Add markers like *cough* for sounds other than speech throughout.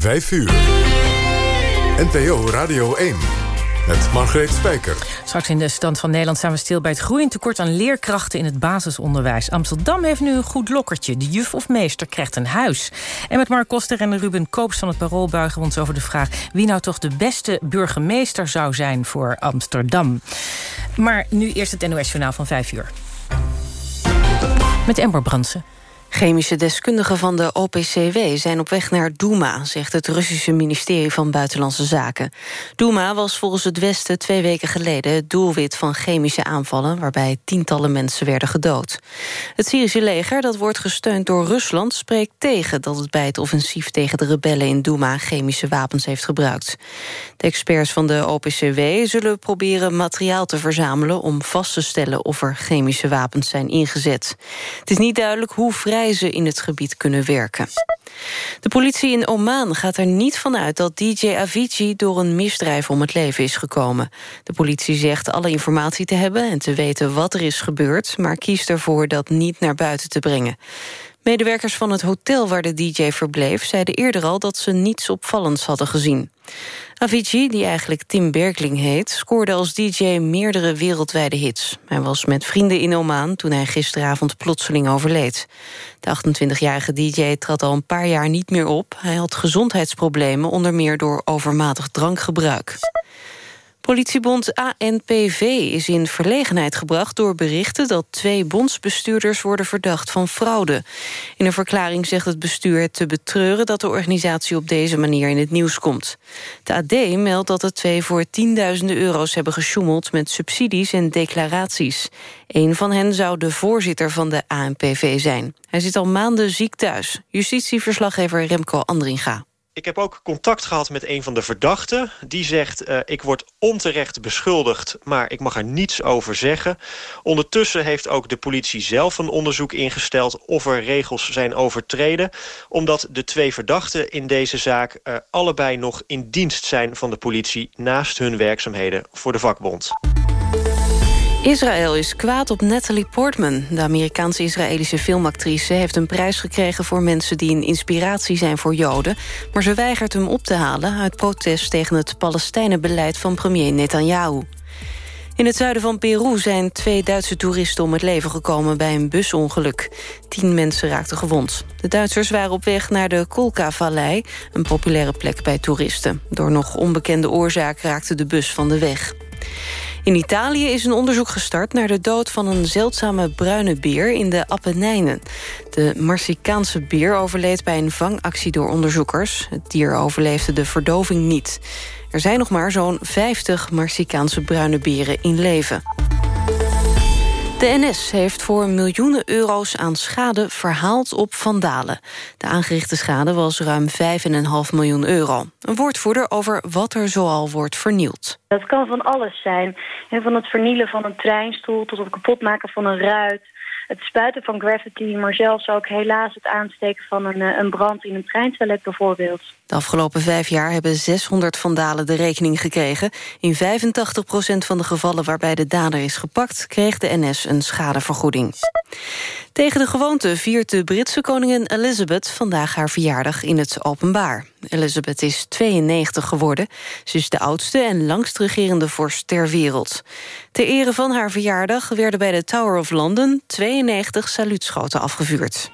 5 uur. NPO Radio 1. Met Margreet Spijker. Straks in de stand van Nederland staan we stil bij het groeiend tekort aan leerkrachten in het basisonderwijs. Amsterdam heeft nu een goed lokkertje. De juf of meester krijgt een huis. En met Mark Koster en Ruben Koops van het Parool buigen we ons over de vraag wie nou toch de beste burgemeester zou zijn voor Amsterdam. Maar nu eerst het NOS-journaal van 5 uur. Met Ember Brandsen. Chemische deskundigen van de OPCW zijn op weg naar Douma... zegt het Russische ministerie van Buitenlandse Zaken. Douma was volgens het Westen twee weken geleden... het doelwit van chemische aanvallen... waarbij tientallen mensen werden gedood. Het Syrische leger, dat wordt gesteund door Rusland... spreekt tegen dat het bij het offensief tegen de rebellen in Douma... chemische wapens heeft gebruikt. De experts van de OPCW zullen proberen materiaal te verzamelen... om vast te stellen of er chemische wapens zijn ingezet. Het is niet duidelijk hoe vrij in het gebied kunnen werken. De politie in Oman gaat er niet van uit dat DJ Avicii... door een misdrijf om het leven is gekomen. De politie zegt alle informatie te hebben en te weten wat er is gebeurd... maar kiest ervoor dat niet naar buiten te brengen. Medewerkers van het hotel waar de DJ verbleef... zeiden eerder al dat ze niets opvallends hadden gezien. Avicii, die eigenlijk Tim Berkling heet... scoorde als DJ meerdere wereldwijde hits. Hij was met vrienden in Oman toen hij gisteravond plotseling overleed. De 28-jarige DJ trad al een paar jaar niet meer op. Hij had gezondheidsproblemen, onder meer door overmatig drankgebruik. Politiebond ANPV is in verlegenheid gebracht door berichten dat twee bondsbestuurders worden verdacht van fraude. In een verklaring zegt het bestuur het te betreuren dat de organisatie op deze manier in het nieuws komt. De AD meldt dat de twee voor tienduizenden euro's hebben gesjoemeld met subsidies en declaraties. Een van hen zou de voorzitter van de ANPV zijn. Hij zit al maanden ziek thuis. Justitieverslaggever Remco Andringa. Ik heb ook contact gehad met een van de verdachten. Die zegt, uh, ik word onterecht beschuldigd, maar ik mag er niets over zeggen. Ondertussen heeft ook de politie zelf een onderzoek ingesteld... of er regels zijn overtreden. Omdat de twee verdachten in deze zaak uh, allebei nog in dienst zijn van de politie... naast hun werkzaamheden voor de vakbond. Israël is kwaad op Natalie Portman. De Amerikaanse-Israëlische filmactrice heeft een prijs gekregen... voor mensen die een inspiratie zijn voor Joden... maar ze weigert hem op te halen uit protest tegen het Palestijnenbeleid van premier Netanyahu. In het zuiden van Peru zijn twee Duitse toeristen om het leven gekomen bij een busongeluk. Tien mensen raakten gewond. De Duitsers waren op weg naar de Kolka-vallei, een populaire plek bij toeristen. Door nog onbekende oorzaak raakte de bus van de weg. In Italië is een onderzoek gestart naar de dood van een zeldzame bruine beer in de Appenijnen. De Marsicaanse beer overleed bij een vangactie door onderzoekers. Het dier overleefde de verdoving niet. Er zijn nog maar zo'n 50 Marsicaanse bruine beren in leven. De NS heeft voor miljoenen euro's aan schade verhaald op vandalen. De aangerichte schade was ruim 5,5 miljoen euro. Een woordvoerder over wat er zoal wordt vernield. Dat kan van alles zijn. Van het vernielen van een treinstoel tot het kapotmaken van een ruit het spuiten van graffiti... maar zelfs ook helaas het aansteken van een, eh, een brand in een treintoilet bijvoorbeeld. De afgelopen vijf jaar hebben 600 vandalen de rekening gekregen. In 85% van de gevallen waarbij de dader is gepakt... kreeg de NS een schadevergoeding. Tegen de gewoonte viert de Britse koningin Elizabeth... vandaag haar verjaardag in het openbaar. Elizabeth is 92 geworden. Ze is de oudste en langst regerende vorst ter wereld. Ter ere van haar verjaardag werden bij de Tower of London... 92 saluutschoten afgevuurd.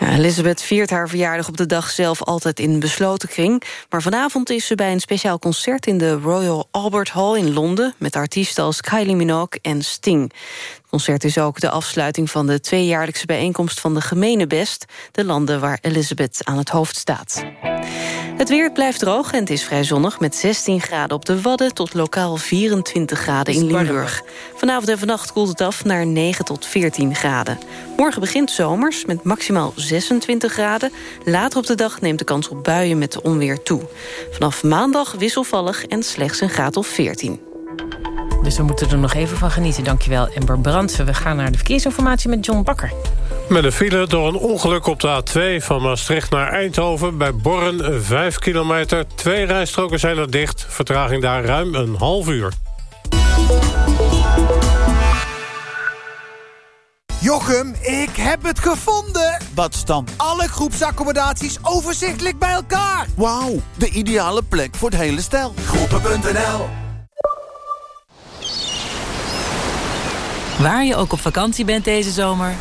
Elizabeth viert haar verjaardag op de dag zelf altijd in besloten kring. Maar vanavond is ze bij een speciaal concert in de Royal Albert Hall in Londen... met artiesten als Kylie Minogue en Sting. Concert is ook de afsluiting van de tweejaarlijkse bijeenkomst van de Gemene Best... de landen waar Elizabeth aan het hoofd staat. Het weer blijft droog en het is vrij zonnig... met 16 graden op de Wadden tot lokaal 24 graden in Limburg. Vanavond en vannacht koelt het af naar 9 tot 14 graden. Morgen begint zomers met maximaal 26 graden. Later op de dag neemt de kans op buien met onweer toe. Vanaf maandag wisselvallig en slechts een graad of 14. Dus we moeten er nog even van genieten. Dankjewel, Ember Brandsen. We gaan naar de verkeersinformatie met John Bakker. Met een file door een ongeluk op de A2 van Maastricht naar Eindhoven... bij Borren 5 kilometer. Twee rijstroken zijn er dicht. Vertraging daar ruim een half uur. Jochem, ik heb het gevonden! Wat stamt alle groepsaccommodaties overzichtelijk bij elkaar? Wauw, de ideale plek voor het hele stel. Groepen.nl Waar je ook op vakantie bent deze zomer.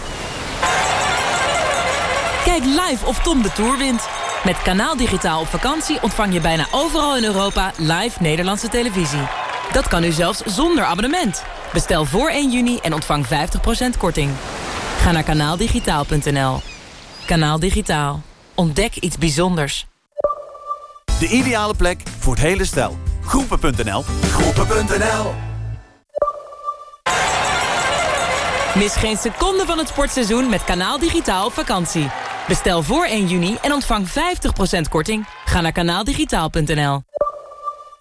Kijk live of Tom de Tour wint. Met Kanaal Digitaal op vakantie ontvang je bijna overal in Europa live Nederlandse televisie. Dat kan nu zelfs zonder abonnement. Bestel voor 1 juni en ontvang 50% korting. Ga naar kanaaldigitaal.nl. Kanaal Digitaal. Ontdek iets bijzonders. De ideale plek voor het hele stel. Groepen.nl Groepen.nl Mis geen seconde van het sportseizoen met Kanaal Digitaal op vakantie. Bestel voor 1 juni en ontvang 50% korting. Ga naar kanaaldigitaal.nl.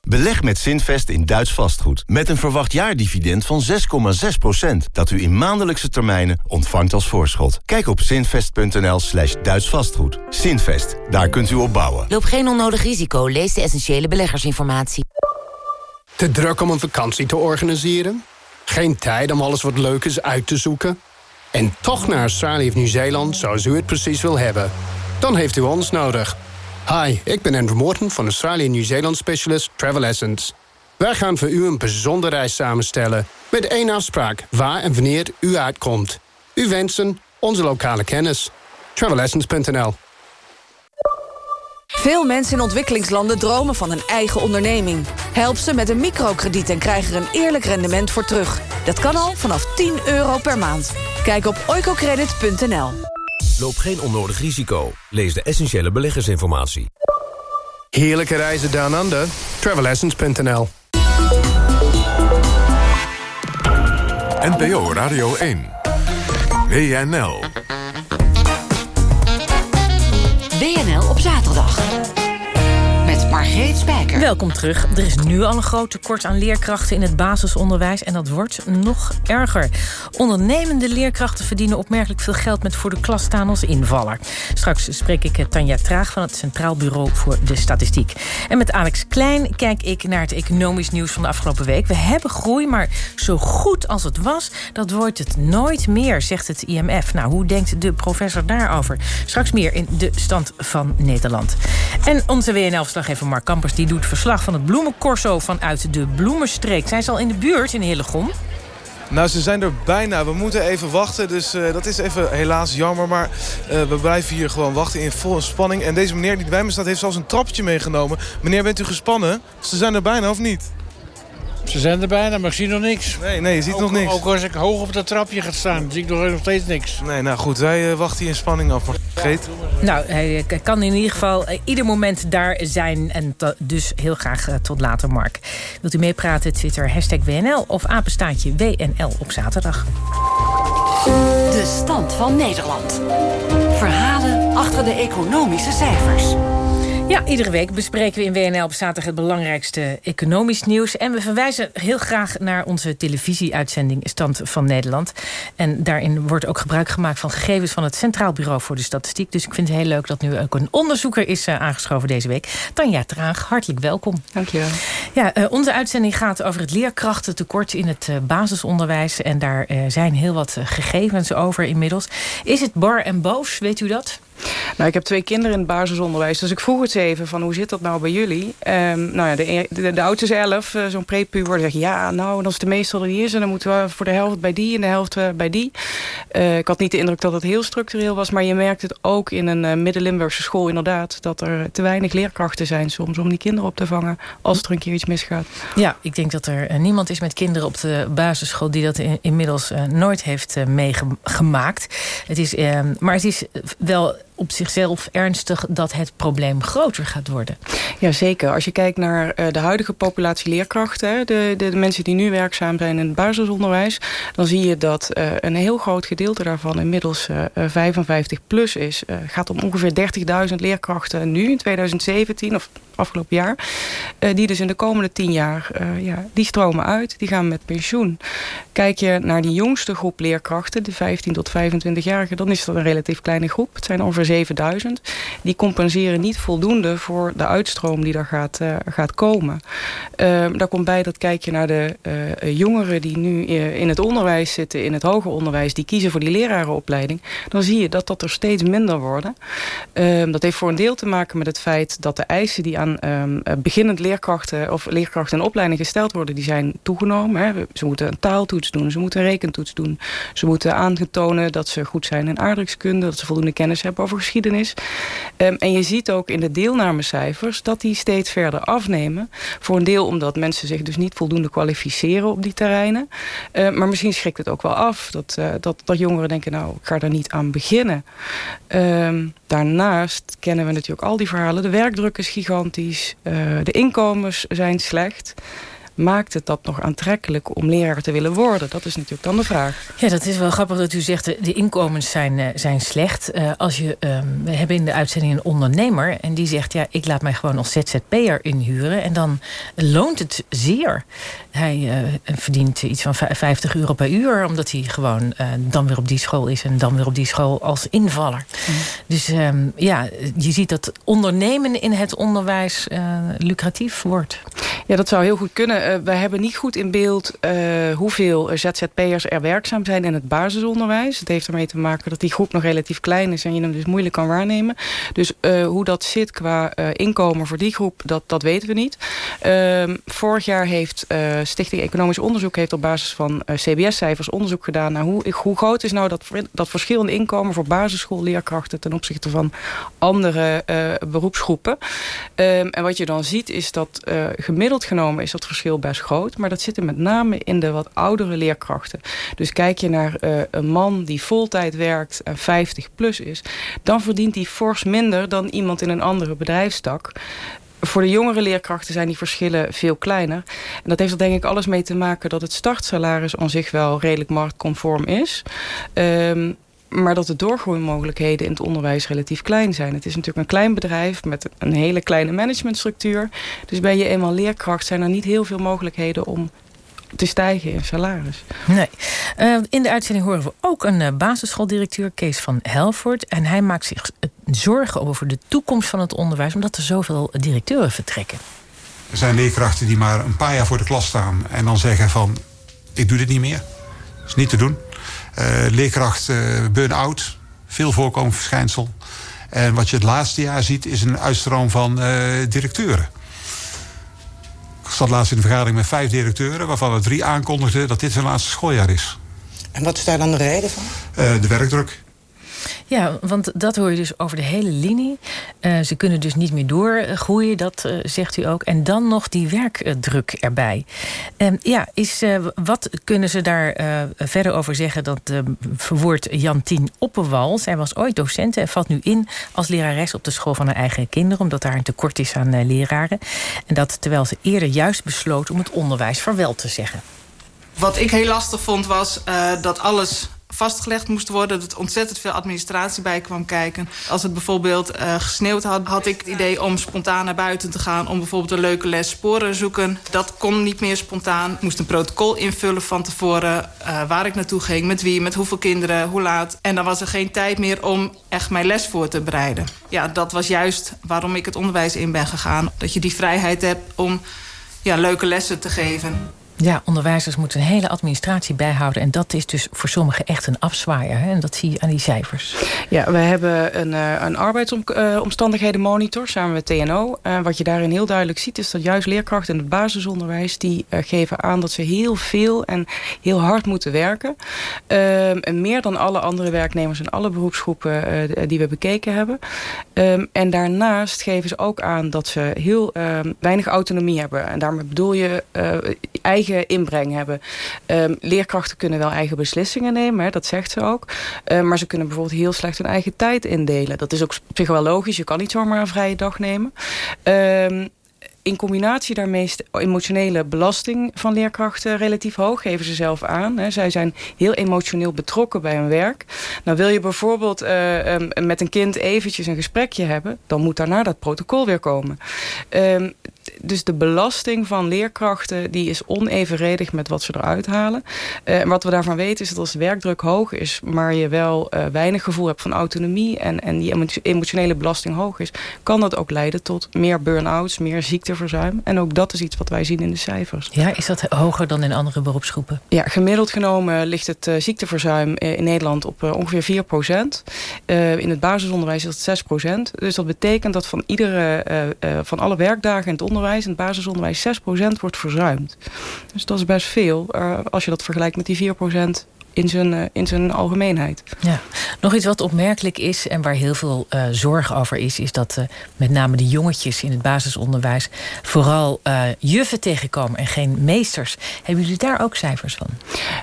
Beleg met Zinvest in Duits vastgoed. Met een verwacht jaardividend van 6,6%. Dat u in maandelijkse termijnen ontvangt als voorschot. Kijk op zinvest.nl slash Duits vastgoed. Zinvest, daar kunt u op bouwen. Loop geen onnodig risico. Lees de essentiële beleggersinformatie. Te druk om een vakantie te organiseren? Geen tijd om alles wat leuk is uit te zoeken? En toch naar Australië of Nieuw-Zeeland zoals u het precies wil hebben? Dan heeft u ons nodig. Hi, ik ben Andrew Morton van Australië Nieuw-Zeeland Specialist Travel Essence. Wij gaan voor u een bijzondere reis samenstellen... met één afspraak waar en wanneer u uitkomt. U wensen onze lokale kennis. Travelessence.nl Veel mensen in ontwikkelingslanden dromen van een eigen onderneming. Help ze met een microkrediet en krijg er een eerlijk rendement voor terug. Dat kan al vanaf 10 euro per maand. Kijk op oicocredit.nl. Loop geen onnodig risico. Lees de essentiële beleggersinformatie. Heerlijke reizen down under. Travelessence.nl NPO Radio 1. WNL. WNL op zaterdag. Welkom terug. Er is nu al een groot tekort aan leerkrachten in het basisonderwijs... en dat wordt nog erger. Ondernemende leerkrachten verdienen opmerkelijk veel geld... met voor de klas staan als invaller. Straks spreek ik Tanja Traag van het Centraal Bureau voor de Statistiek. En met Alex Klein kijk ik naar het economisch nieuws van de afgelopen week. We hebben groei, maar zo goed als het was... dat wordt het nooit meer, zegt het IMF. Nou, hoe denkt de professor daarover? Straks meer in de stand van Nederland. En onze WNL-verslaggever Mark Kampers die doet verslag van het bloemencorso vanuit de Bloemenstreek. Zijn ze al in de buurt in Hillegom? Nou, ze zijn er bijna. We moeten even wachten, dus uh, dat is even helaas jammer. Maar uh, we blijven hier gewoon wachten in volle spanning. En deze meneer die bij me staat heeft zelfs een trappetje meegenomen. Meneer, bent u gespannen? Ze zijn er bijna, of niet? Ze zijn er bijna, maar ik zie nog niks. Nee, nee, je ziet ook, nog niks. Ook als ik hoog op dat trapje ga staan, zie ik nog, nog steeds niks. Nee, nou goed, wij uh, wachten hier in spanning af. Vergeet. Nou, hij kan in ieder geval uh, ieder moment daar zijn. En dus heel graag uh, tot later, Mark. Wilt u meepraten? Twitter hashtag WNL of apenstaatje WNL op zaterdag. De stand van Nederland. Verhalen achter de economische cijfers. Ja, iedere week bespreken we in WNL op zaterdag het belangrijkste economisch nieuws. En we verwijzen heel graag naar onze televisieuitzending Stand van Nederland. En daarin wordt ook gebruik gemaakt van gegevens van het Centraal Bureau voor de Statistiek. Dus ik vind het heel leuk dat nu ook een onderzoeker is uh, aangeschoven deze week. Tanja Traag, hartelijk welkom. Dankjewel. Ja, uh, onze uitzending gaat over het leerkrachtentekort in het uh, basisonderwijs. En daar zijn heel wat gegevens over inmiddels. Is het bar en boos, weet u dat? Nou, ik heb twee kinderen in het basisonderwijs. Dus ik vroeg het even van hoe zit dat nou bij jullie? Um, nou ja, de, de, de oudste is elf, uh, zo'n prepuber. zegt ja, nou, als de meeste er is... en dan moeten we voor de helft bij die en de helft uh, bij die. Uh, ik had niet de indruk dat het heel structureel was... maar je merkt het ook in een Midden-Limburgse school inderdaad... dat er te weinig leerkrachten zijn soms om die kinderen op te vangen... als er een keer iets misgaat. Ja, ik denk dat er niemand is met kinderen op de basisschool... die dat in, inmiddels nooit heeft meegemaakt. Het is, ehm, maar het is wel op zichzelf ernstig dat het probleem groter gaat worden. Jazeker. Als je kijkt naar uh, de huidige populatie leerkrachten... De, de, mensen die nu werkzaam zijn in het basisonderwijs... dan zie je dat uh, een heel groot gedeelte daarvan inmiddels uh, 55 plus is. Het gaat om ongeveer 30.000 leerkrachten nu in 2017... of afgelopen jaar. Die dus in de komende tien jaar, ja, die stromen uit. Die gaan met pensioen. Kijk je naar die jongste groep leerkrachten, de 15 tot 25-jarigen... dan is dat een relatief kleine groep. Het zijn ongeveer 7000. Die compenseren niet voldoende voor de uitstroom die er gaat, gaat komen. Ehm, daar komt bij dat kijk je naar de jongeren die nu in het onderwijs zitten, in het hoger onderwijs, die kiezen voor die lerarenopleiding. Dan zie je dat dat er steeds minder worden. Ehm, dat heeft voor een deel te maken met het feit dat de eisen die aan um, beginnend leerkrachten of leerkrachten in opleiding gesteld worden, die zijn toegenomen. Hè. Ze moeten een taaltoets doen, ze moeten een rekentoets doen. Ze moeten aangetonen dat ze goed zijn in aardrijkskunde, dat ze voldoende kennis hebben over geschiedenis. Um, en je ziet ook in de deelnamecijfers dat die steeds verder afnemen. Voor een deel omdat mensen zich dus niet voldoende kwalificeren op die terreinen. Uh, maar misschien schrikt het ook wel af dat, uh, dat, dat jongeren denken, nou, ik ga daar niet aan beginnen. Um, daarnaast kennen we natuurlijk al die verhalen. De werkdruk is gigantisch, uh, de inkomens zijn slecht maakt het dat nog aantrekkelijk om leraar te willen worden? Dat is natuurlijk dan de vraag. Ja, dat is wel grappig dat u zegt, de inkomens zijn, uh, zijn slecht. Uh, als je, uh, we hebben in de uitzending een ondernemer... en die zegt, ja, ik laat mij gewoon als ZZP'er inhuren... en dan loont het zeer. Hij verdient iets van 50 euro per uur... omdat hij gewoon dan weer op die school is... en dan weer op die school als invaller. Mm. Dus um, ja, je ziet dat ondernemen in het onderwijs lucratief wordt. Ja, dat zou heel goed kunnen uh, wij hebben niet goed in beeld uh, hoeveel ZZP'ers er werkzaam zijn in het basisonderwijs. Het heeft ermee te maken dat die groep nog relatief klein is en je hem dus moeilijk kan waarnemen. Dus uh, hoe dat zit qua inkomen voor die groep, dat, dat weten we niet. Ehm, vorig jaar heeft Stichting Economisch Onderzoek heeft op basis van CBS-cijfers onderzoek gedaan naar hoe, hoe groot is nou dat, dat verschil in inkomen voor basisschoolleerkrachten ten opzichte van andere beroepsgroepen. Um, en wat je dan ziet is dat gemiddeld genomen is dat verschil best groot. Maar dat zit er met name in de wat oudere leerkrachten. Dus kijk je naar uh, een man die voltijd werkt en 50 plus is... dan verdient hij fors minder dan iemand in een andere bedrijfstak voor de jongere leerkrachten zijn die verschillen veel kleiner. En dat heeft er denk ik alles mee te maken dat het startsalaris aan zich wel redelijk marktconform is. Um, maar dat de doorgroeimogelijkheden in het onderwijs relatief klein zijn. Het is natuurlijk een klein bedrijf met een hele kleine managementstructuur. Dus ben je eenmaal leerkracht zijn er niet heel veel mogelijkheden om te stijgen in salaris. Nee. Uh, in de uitzending horen we ook een uh, basisschooldirecteur, Kees van Helvoort. En hij maakt zich zorgen over de toekomst van het onderwijs... omdat er zoveel directeuren vertrekken. Er zijn leerkrachten die maar een paar jaar voor de klas staan... en dan zeggen van, ik doe dit niet meer. Dat is niet te doen. Uh, leerkracht uh, burn-out, veel voorkomend verschijnsel. En wat je het laatste jaar ziet is een uitstroom van uh, directeuren. Ik zat laatst in een vergadering met vijf directeuren... waarvan er drie aankondigden dat dit hun laatste schooljaar is. En wat is daar dan de reden van? de werkdruk. Ja, want dat hoor je dus over de hele linie. Uh, ze kunnen dus niet meer doorgroeien, dat uh, zegt u ook. En dan nog die werkdruk erbij. Uh, ja, is, eh, wat kunnen ze daar verder over zeggen? Dat verwoordt Jantien Oppenwal. Zij was ooit docent en valt nu in als lerares op de school van haar eigen kinderen... omdat daar een tekort is aan leraren. En dat terwijl ze eerder juist besloot om het onderwijs vaarwel te zeggen. Wat ik heel lastig vond was dat alles vastgelegd moest worden. Dat ontzettend veel administratie bij kwam kijken. Als het bijvoorbeeld uh, gesneeuwd had, had ik het idee om spontaan naar buiten te gaan... om bijvoorbeeld een leuke les sporen zoeken. Dat kon niet meer spontaan. Ik moest een protocol invullen van tevoren... Uh, waar ik naartoe ging, met wie, met hoeveel kinderen, hoe laat. En dan was er geen tijd meer om echt mijn les voor te bereiden. Ja, dat was juist waarom ik het onderwijs in ben gegaan. Dat je die vrijheid hebt om ja, leuke lessen te geven. Ja, onderwijzers moeten een hele administratie bijhouden. En dat is dus voor sommigen echt een afzwaaier. Hè? En dat zie je aan die cijfers. Ja, we hebben een, uh, een arbeidsomstandighedenmonitor samen met TNO. Uh, wat je daarin heel duidelijk ziet is dat juist leerkrachten in het basisonderwijs... die geven aan dat ze heel veel en heel hard moeten werken. Ehm, en meer dan alle andere werknemers in alle beroepsgroepen die we bekeken hebben. Um, en daarnaast geven ze ook aan dat ze heel ehm, weinig autonomie hebben. En daarmee bedoel je eigen inbreng hebben. Um, leerkrachten kunnen wel eigen beslissingen nemen, hè, dat zegt ze ook. Um, maar ze kunnen bijvoorbeeld heel slecht hun eigen tijd indelen. Dat is ook op wel logisch. Je kan niet zomaar een vrije dag nemen. Um, in combinatie daarmee is de emotionele belasting van leerkrachten relatief hoog, geven ze zelf aan. Zij zijn heel emotioneel betrokken bij hun werk. Nou wil je bijvoorbeeld um, met een kind eventjes een gesprekje hebben, dan moet daarna dat protocol weer komen. Dus de belasting van leerkrachten... die is onevenredig met wat ze eruit halen. Uh, en wat we daarvan weten is dat als de werkdruk hoog is... maar je wel uh, weinig gevoel hebt van autonomie... En, en die emotionele belasting hoog is... kan dat ook leiden tot meer burn-outs, meer ziekteverzuim. En ook dat is iets wat wij zien in de cijfers. Ja, is dat hoger dan in andere beroepsgroepen? Ja, gemiddeld genomen ligt het uh, ziekteverzuim in Nederland op ongeveer 4 procent. in het basisonderwijs is dat 6 procent. Dus dat betekent dat van, iedere, van alle werkdagen in het onderwijs... in het basisonderwijs 6 procent wordt verzuimd. Dus dat is best veel als je dat vergelijkt met die 4 procent in zijn, uh, in zijn algemeenheid. Ja. Nog iets wat opmerkelijk is en waar heel veel uh, zorg over is... is dat uh, met name de jongetjes in het basisonderwijs... vooral juffen tegenkomen en geen meesters. Hebben jullie daar ook cijfers van?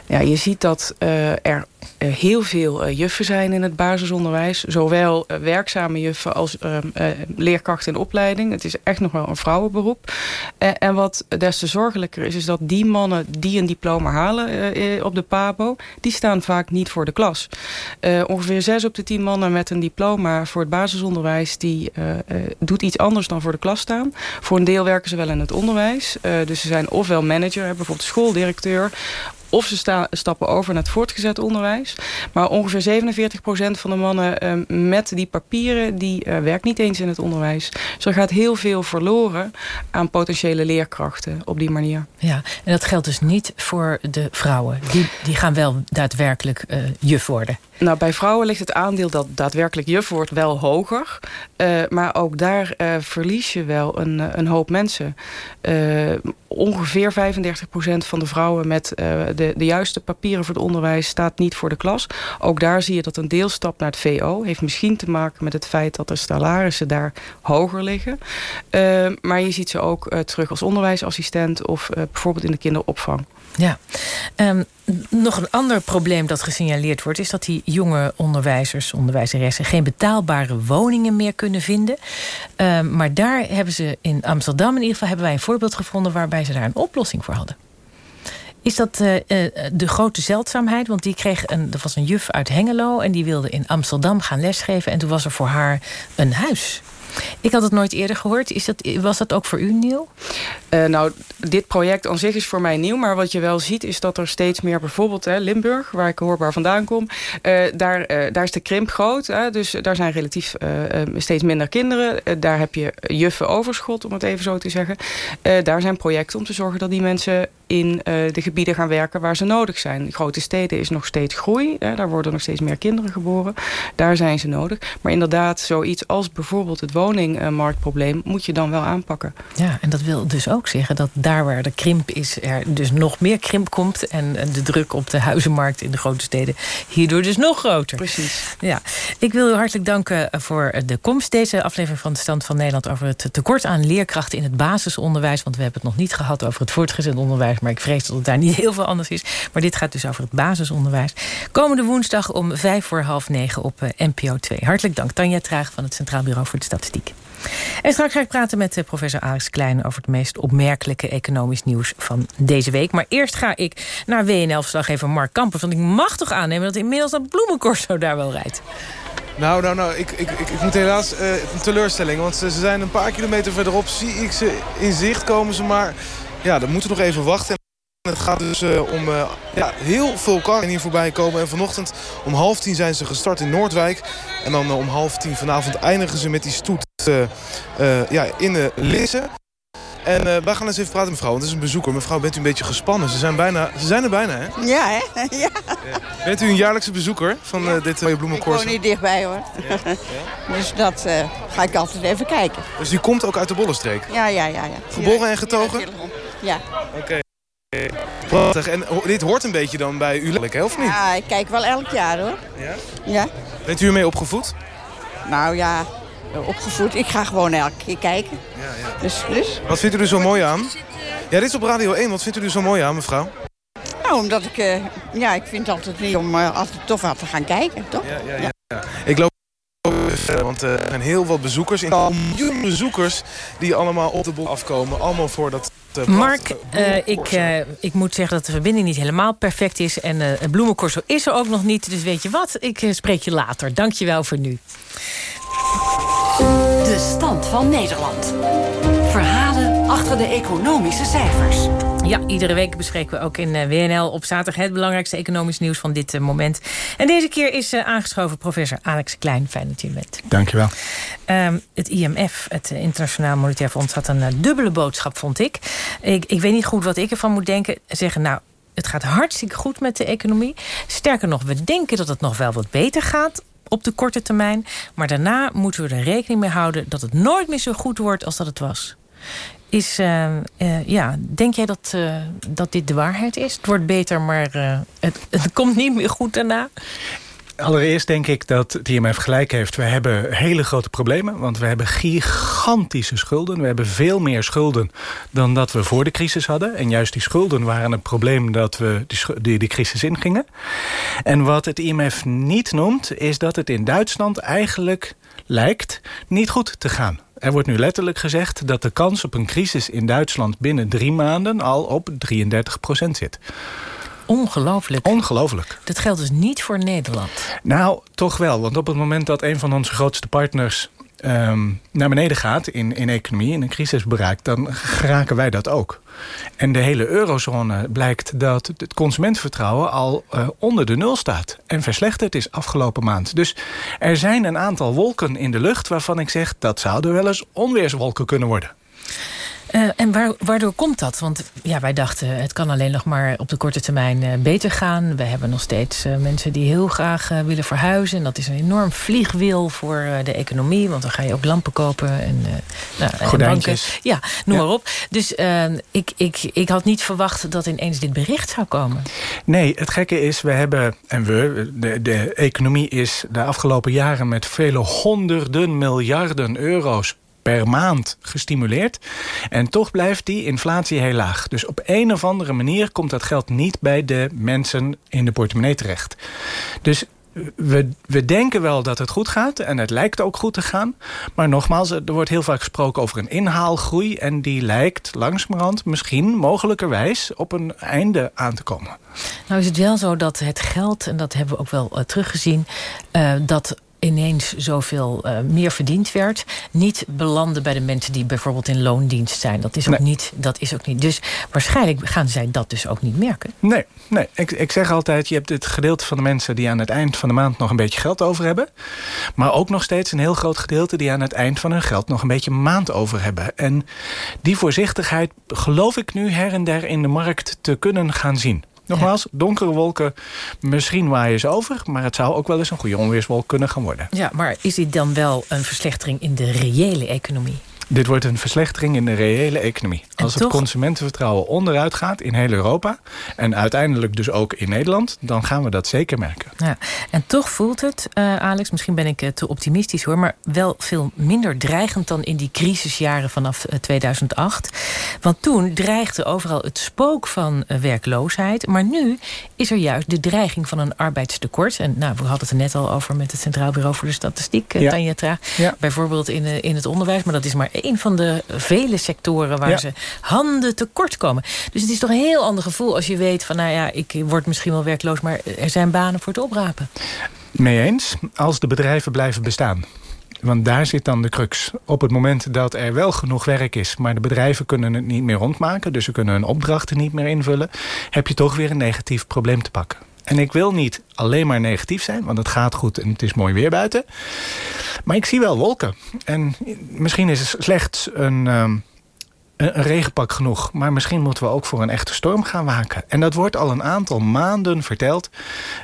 Ja, je ziet dat er heel veel juffen zijn in het basisonderwijs. Zowel werkzame juffen als leerkrachten in opleiding. Het is echt nog wel een vrouwenberoep. en wat des te zorgelijker is, is dat die mannen die een diploma halen op de PABO die staan vaak niet voor de klas. Ongeveer zes op de tien mannen met een diploma voor het basisonderwijs... die doet iets anders dan voor de klas staan. Voor een deel werken ze wel in het onderwijs. dus ze zijn ofwel manager, bijvoorbeeld schooldirecteur of ze sta, stappen over naar het voortgezet onderwijs. Maar ongeveer 47% van de mannen uh, met die papieren... die uh, werkt niet eens in het onderwijs. Dus er gaat heel veel verloren aan potentiële leerkrachten op die manier. Ja, en dat geldt dus niet voor de vrouwen. Die, die gaan wel daadwerkelijk uh, juf worden. Nou, bij vrouwen ligt het aandeel dat daadwerkelijk juf wordt wel hoger. Uh, maar ook daar uh, verlies je wel een, een hoop mensen. Ongeveer 35% van de vrouwen met de, de juiste papieren voor het onderwijs staat niet voor de klas. Ook daar zie je dat een deelstap naar het VO heeft misschien te maken met het feit dat de salarissen daar hoger liggen. maar je ziet ze ook terug als onderwijsassistent of bijvoorbeeld in de kinderopvang. Ja, um, nog een ander probleem dat gesignaleerd wordt... is dat die jonge onderwijzers, onderwijzeressen... geen betaalbare woningen meer kunnen vinden. Um, maar daar hebben ze in Amsterdam in ieder geval... hebben wij een voorbeeld gevonden waarbij ze daar een oplossing voor hadden. Is dat uh, uh, de grote zeldzaamheid? Want die kreeg een, er was een juf uit Hengelo... en die wilde in Amsterdam gaan lesgeven... en toen was er voor haar een huis... Ik had het nooit eerder gehoord. Is dat, was dat ook voor u nieuw? Uh, nou, dit project aan zich is voor mij nieuw. Maar wat je wel ziet is dat er steeds meer... bijvoorbeeld hè, Limburg, waar ik hoorbaar vandaan kom... Uh, daar, uh, daar is de krimp groot. Hè, dus daar zijn relatief steeds minder kinderen. daar heb je juffen overschot, om het even zo te zeggen. daar zijn projecten om te zorgen dat die mensen in de gebieden gaan werken waar ze nodig zijn. grote steden is nog steeds groei. Hè, daar worden nog steeds meer kinderen geboren. Daar zijn ze nodig. Maar inderdaad, zoiets als bijvoorbeeld het woningmarktprobleem... moet je dan wel aanpakken. Ja, en dat wil dus ook zeggen dat daar waar de krimp is... er dus nog meer krimp komt... en de druk op de huizenmarkt in de grote steden... hierdoor dus nog groter. Precies. Ja. Ik wil u hartelijk danken voor de komst. Deze aflevering van de Stand van Nederland... over het tekort aan leerkrachten in het basisonderwijs. Want we hebben het nog niet gehad over het voortgezet onderwijs... maar ik vrees dat het daar niet *laughs* heel veel anders is. Maar dit gaat dus over het basisonderwijs. Komende woensdag om vijf voor half negen op NPO 2. Hartelijk dank. Tanja Traag van het Centraal Bureau voor de Statistiek. En straks ga ik praten met eh, professor Alex Klein... over het meest opmerkelijke economisch nieuws van deze week. Maar eerst ga ik naar WNL-verslaggever Mark Kampen. Want ik mag toch aannemen dat inmiddels dat bloemencorso daar wel rijdt. Nou, nou, nou, ik, ik, ik, ik moet helaas uh, een teleurstelling. Want ze, ze zijn een paar kilometer verderop. Zie ik ze in zicht komen ze maar... Ja, dan moeten we nog even wachten. Het gaat dus uh, om uh, ja, heel veel karren hier voorbij komen. En vanochtend om half tien zijn ze gestart in Noordwijk. En dan uh, om half tien vanavond eindigen ze met die stoet ja, in de Lisse. En wij gaan eens even praten mevrouw, want het is een bezoeker. Mevrouw, bent u een beetje gespannen? Ze zijn, bijna, ze zijn er bijna, hè? Ja, hè? Ja. *laughs* ja. Bent u een jaarlijkse bezoeker van ja. dit mooie bloemenkorst? Ik woon niet dichtbij, hoor. Ja. *laughs* Dus dat ga ik altijd even kijken. Dus u komt ook uit de Bollenstreek? Ja, ja, ja. ja. Geboren en getogen? Ja. Oké. Okay. Prachtig. En dit hoort een beetje dan bij u, hè, of niet? Ja, ik kijk wel elk jaar, hoor. Ja? Ja. Bent u ermee opgevoed? Nou ja, opgevoed. Ik ga gewoon elke keer kijken. Ja, ja. Dus, dus. Wat vindt u er zo mooi aan? Ja, dit is op Radio 1. Wat vindt u er zo mooi aan, mevrouw? Nou, omdat ik... Uh, ja, ik vind het altijd niet om uh, altijd tof aan te gaan kijken, toch? Ja, ja, ja. ja. Ik loop want er zijn heel wat bezoekers. In miljoen bezoekers die allemaal op de bol afkomen. Allemaal voor dat... Mark, uh, ik, uh, ik moet zeggen dat de verbinding niet helemaal perfect is. En uh, het bloemencorso is er ook nog niet. Dus weet je wat, ik spreek je later. Dank je wel voor nu. De stand van Nederland. Verhalen achter de economische cijfers. Ja, iedere week bespreken we ook in eh, WNL op zaterdag... het belangrijkste economisch nieuws van dit eh, moment. En deze keer is uh, aangeschoven professor Alex Klein. Fijn dat je er bent. Dankjewel. Um, het IMF, het Internationaal Monetair Fonds... had een dubbele boodschap, vond ik. ik. Ik weet niet goed wat ik ervan moet denken. Zeggen, nou, het gaat hartstikke goed met de economie. Sterker nog, we denken dat het nog wel wat beter gaat op de korte termijn. Maar daarna moeten we er rekening mee houden... dat het nooit meer zo goed wordt als dat het was. Is, uh, uh, ja, denk jij dat, uh, dat dit de waarheid is? Het wordt beter, maar het, *laughs* het komt niet meer goed daarna? Allereerst denk ik dat het IMF gelijk heeft. We hebben hele grote problemen, want we hebben gigantische schulden. We hebben veel meer schulden dan dat we voor de crisis hadden. En juist die schulden waren het probleem dat we die, die, die crisis ingingen. En wat het IMF niet noemt, is dat het in Duitsland eigenlijk lijkt niet goed te gaan. Er wordt nu letterlijk gezegd dat de kans op een crisis in Duitsland binnen drie maanden al op 33 procent zit. Ongelooflijk. Ongelooflijk. Dat geldt dus niet voor Nederland. Nou, toch wel. Want op het moment dat een van onze grootste partners um, naar beneden gaat in, in economie, in een crisis bereikt, dan geraken wij dat ook. En de hele eurozone blijkt dat het consumentenvertrouwen al uh, onder de nul staat. En verslechterd is afgelopen maand. Dus er zijn een aantal wolken in de lucht waarvan ik zeg... dat zouden wel eens onweerswolken kunnen worden. Uh, en waar, waardoor komt dat? Want ja, wij dachten, het kan alleen nog maar op de korte termijn uh, beter gaan. We hebben nog steeds uh, mensen die heel graag willen verhuizen. En dat is een enorm vliegwiel voor de economie. Want dan ga je ook lampen kopen en, nou, en. Ja, noem ja. maar op. Dus ik, ik, ik had niet verwacht dat ineens dit bericht zou komen. Nee, het gekke is, we hebben, en we, de, de economie is de afgelopen jaren... met vele honderden miljarden euro's per maand gestimuleerd. En toch blijft die inflatie heel laag. Dus op een of andere manier komt dat geld niet bij de mensen in de portemonnee terecht. Dus we, we denken wel dat het goed gaat en het lijkt ook goed te gaan. Maar nogmaals, er wordt heel vaak gesproken over een inhaalgroei... en die lijkt langzamerhand misschien mogelijkerwijs op een einde aan te komen. Nou is het wel zo dat het geld, en dat hebben we ook wel uh, teruggezien... Uh, dat ineens zoveel uh, meer verdiend werd... niet belanden bij de mensen die bijvoorbeeld in loondienst zijn. Dat is ook, nee. niet, dat is ook niet. Dus waarschijnlijk gaan zij dat dus ook niet merken. Nee, nee. Ik, ik zeg altijd... je hebt het gedeelte van de mensen die aan het eind van de maand... nog een beetje geld over hebben. Maar ook nog steeds een heel groot gedeelte... die aan het eind van hun geld nog een beetje maand over hebben. En die voorzichtigheid geloof ik nu her en der in de markt te kunnen gaan zien. Nogmaals, donkere wolken, misschien waaien ze over... maar het zou ook wel eens een goede onweerswolk kunnen gaan worden. Ja, maar is dit dan wel een verslechtering in de reële economie? Dit wordt een verslechtering in de reële economie. Als toch? het consumentenvertrouwen onderuit gaat in heel Europa... en uiteindelijk dus ook in Nederland... dan gaan we dat zeker merken. Ja. En toch voelt het, uh, Alex, misschien ben ik uh, te optimistisch hoor... maar wel veel minder dreigend dan in die crisisjaren vanaf uh, 2008. Want toen dreigde overal het spook van werkloosheid... maar nu is er juist de dreiging van een arbeidstekort. En nou, we hadden het er net al over met het Centraal Bureau voor de Statistiek... Ja. Tanja ja. bijvoorbeeld in, in het onderwijs... maar dat is maar een van de vele sectoren waar ja. ze handen tekort komen. Dus het is toch een heel ander gevoel als je weet van... nou ja, ik word misschien wel werkloos, maar er zijn banen voor het oprapen. Mee eens, als de bedrijven blijven bestaan. Want daar zit dan de crux. Op het moment dat er wel genoeg werk is... maar de bedrijven kunnen het niet meer rondmaken... dus ze kunnen hun opdrachten niet meer invullen... heb je toch weer een negatief probleem te pakken. En ik wil niet alleen maar negatief zijn, want het gaat goed en het is mooi weer buiten. Maar ik zie wel wolken. En misschien is het slechts een, um, een regenpak genoeg. Maar misschien moeten we ook voor een echte storm gaan waken. En dat wordt al een aantal maanden verteld.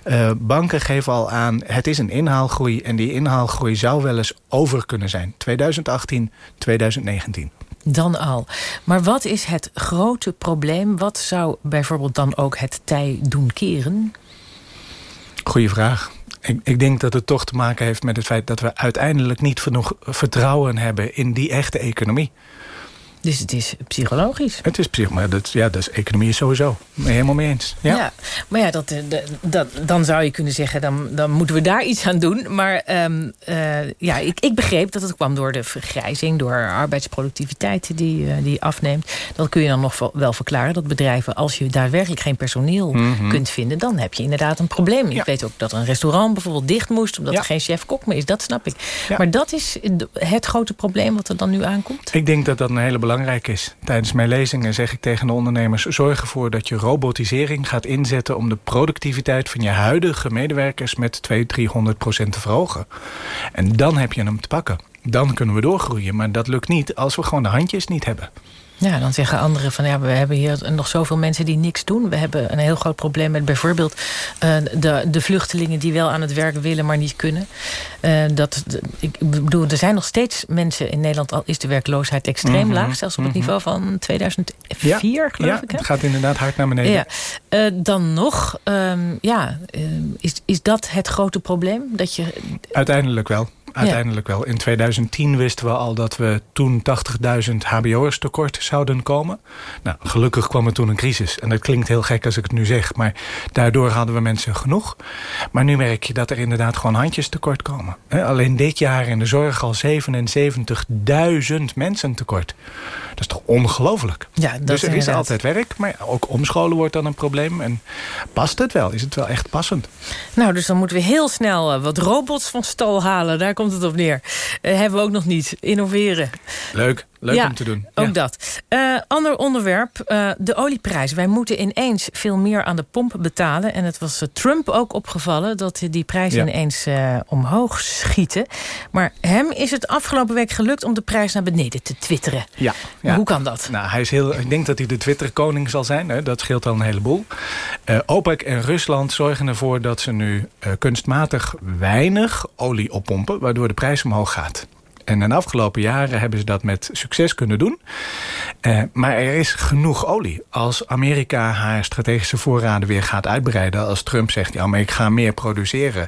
Uh, banken geven al aan, het is een inhaalgroei. En die inhaalgroei zou wel eens over kunnen zijn. 2018, 2019 dan al. Maar wat is het grote probleem? Wat zou bijvoorbeeld dan ook het tij doen keren? Goeie vraag. Ik, ik, denk dat het toch te maken heeft met het feit dat we uiteindelijk niet genoeg vertrouwen hebben in die echte economie. Dus het is psychologisch. Het is psychologisch. Dat, ja, dat is economie is sowieso. Helemaal mee eens. Ja, ja maar ja, dat, dat, dan zou je kunnen zeggen... dan, dan moeten we daar iets aan doen. Maar um, uh, ja, ik, ik begreep dat het kwam door de vergrijzing... door arbeidsproductiviteit die, uh, die afneemt. Dat kun je dan nog wel verklaren. Dat bedrijven, als je daadwerkelijk geen personeel mm -hmm. kunt vinden... dan heb je inderdaad een probleem. Ja. Ik weet ook dat een restaurant bijvoorbeeld dicht moest... omdat ja. er geen chef-kok meer is. Dat snap ik. Maar dat is het grote probleem wat er dan nu aankomt? Ik denk dat dat een hele belangrijke belangrijk is. Tijdens mijn lezingen zeg ik tegen de ondernemers... zorg ervoor dat je robotisering gaat inzetten... om de productiviteit van je huidige medewerkers... met 200, 300 procent te verhogen. En dan heb je hem te pakken. Dan kunnen we doorgroeien. Maar dat lukt niet als we gewoon de handjes niet hebben. Ja, dan zeggen anderen van ja, we hebben hier nog zoveel mensen die niks doen. We hebben een heel groot probleem met bijvoorbeeld uh, de, de vluchtelingen die wel aan het werk willen, maar niet kunnen. Uh, dat, ik bedoel, er zijn nog steeds mensen in Nederland, al is de werkloosheid extreem mm -hmm, laag, zelfs op het mm -hmm. niveau van 2004, ja, geloof ja, ik. Hè? Het gaat inderdaad hard naar beneden. Ja. Uh, dan nog, um, ja, is, is dat het grote probleem? Dat je... Uiteindelijk wel. Uiteindelijk wel. In 2010 wisten we al dat we toen 80.000 hbo'ers tekort zouden komen. Nou, gelukkig kwam er toen een crisis. En dat klinkt heel gek als ik het nu zeg. Maar daardoor hadden we mensen genoeg. Maar nu merk je dat er inderdaad gewoon handjes tekort komen. Alleen dit jaar in de zorg al 77.000 mensen tekort. Dat is toch ongelooflijk? Ja, dat dus er is altijd werk. Maar ook omscholen wordt dan een probleem. En past het wel? Is het wel echt passend? Nou, dus dan moeten we heel snel wat robots van stal halen. Daar komt het op neer. Uh, hebben we ook nog niet. Innoveren. Leuk. Leuk ja, om te doen. Ook ja. dat. Uh, ander onderwerp, uh, de olieprijs. Wij moeten ineens veel meer aan de pomp betalen. En het was uh, Trump ook opgevallen dat die prijzen ja. ineens omhoog schieten. Maar hem is het afgelopen week gelukt om de prijs naar beneden te twitteren. Ja. ja. Hoe kan dat? Nou, hij is heel, ik denk dat hij de Twitter-koning zal zijn. Hè? Dat scheelt al een heleboel. OPEC en Rusland zorgen ervoor dat ze nu kunstmatig weinig olie oppompen. Waardoor de prijs omhoog gaat. En in de afgelopen jaren hebben ze dat met succes kunnen doen. Uh, maar er is genoeg olie. Als Amerika haar strategische voorraden weer gaat uitbreiden... als Trump zegt, ja, maar ik ga meer produceren...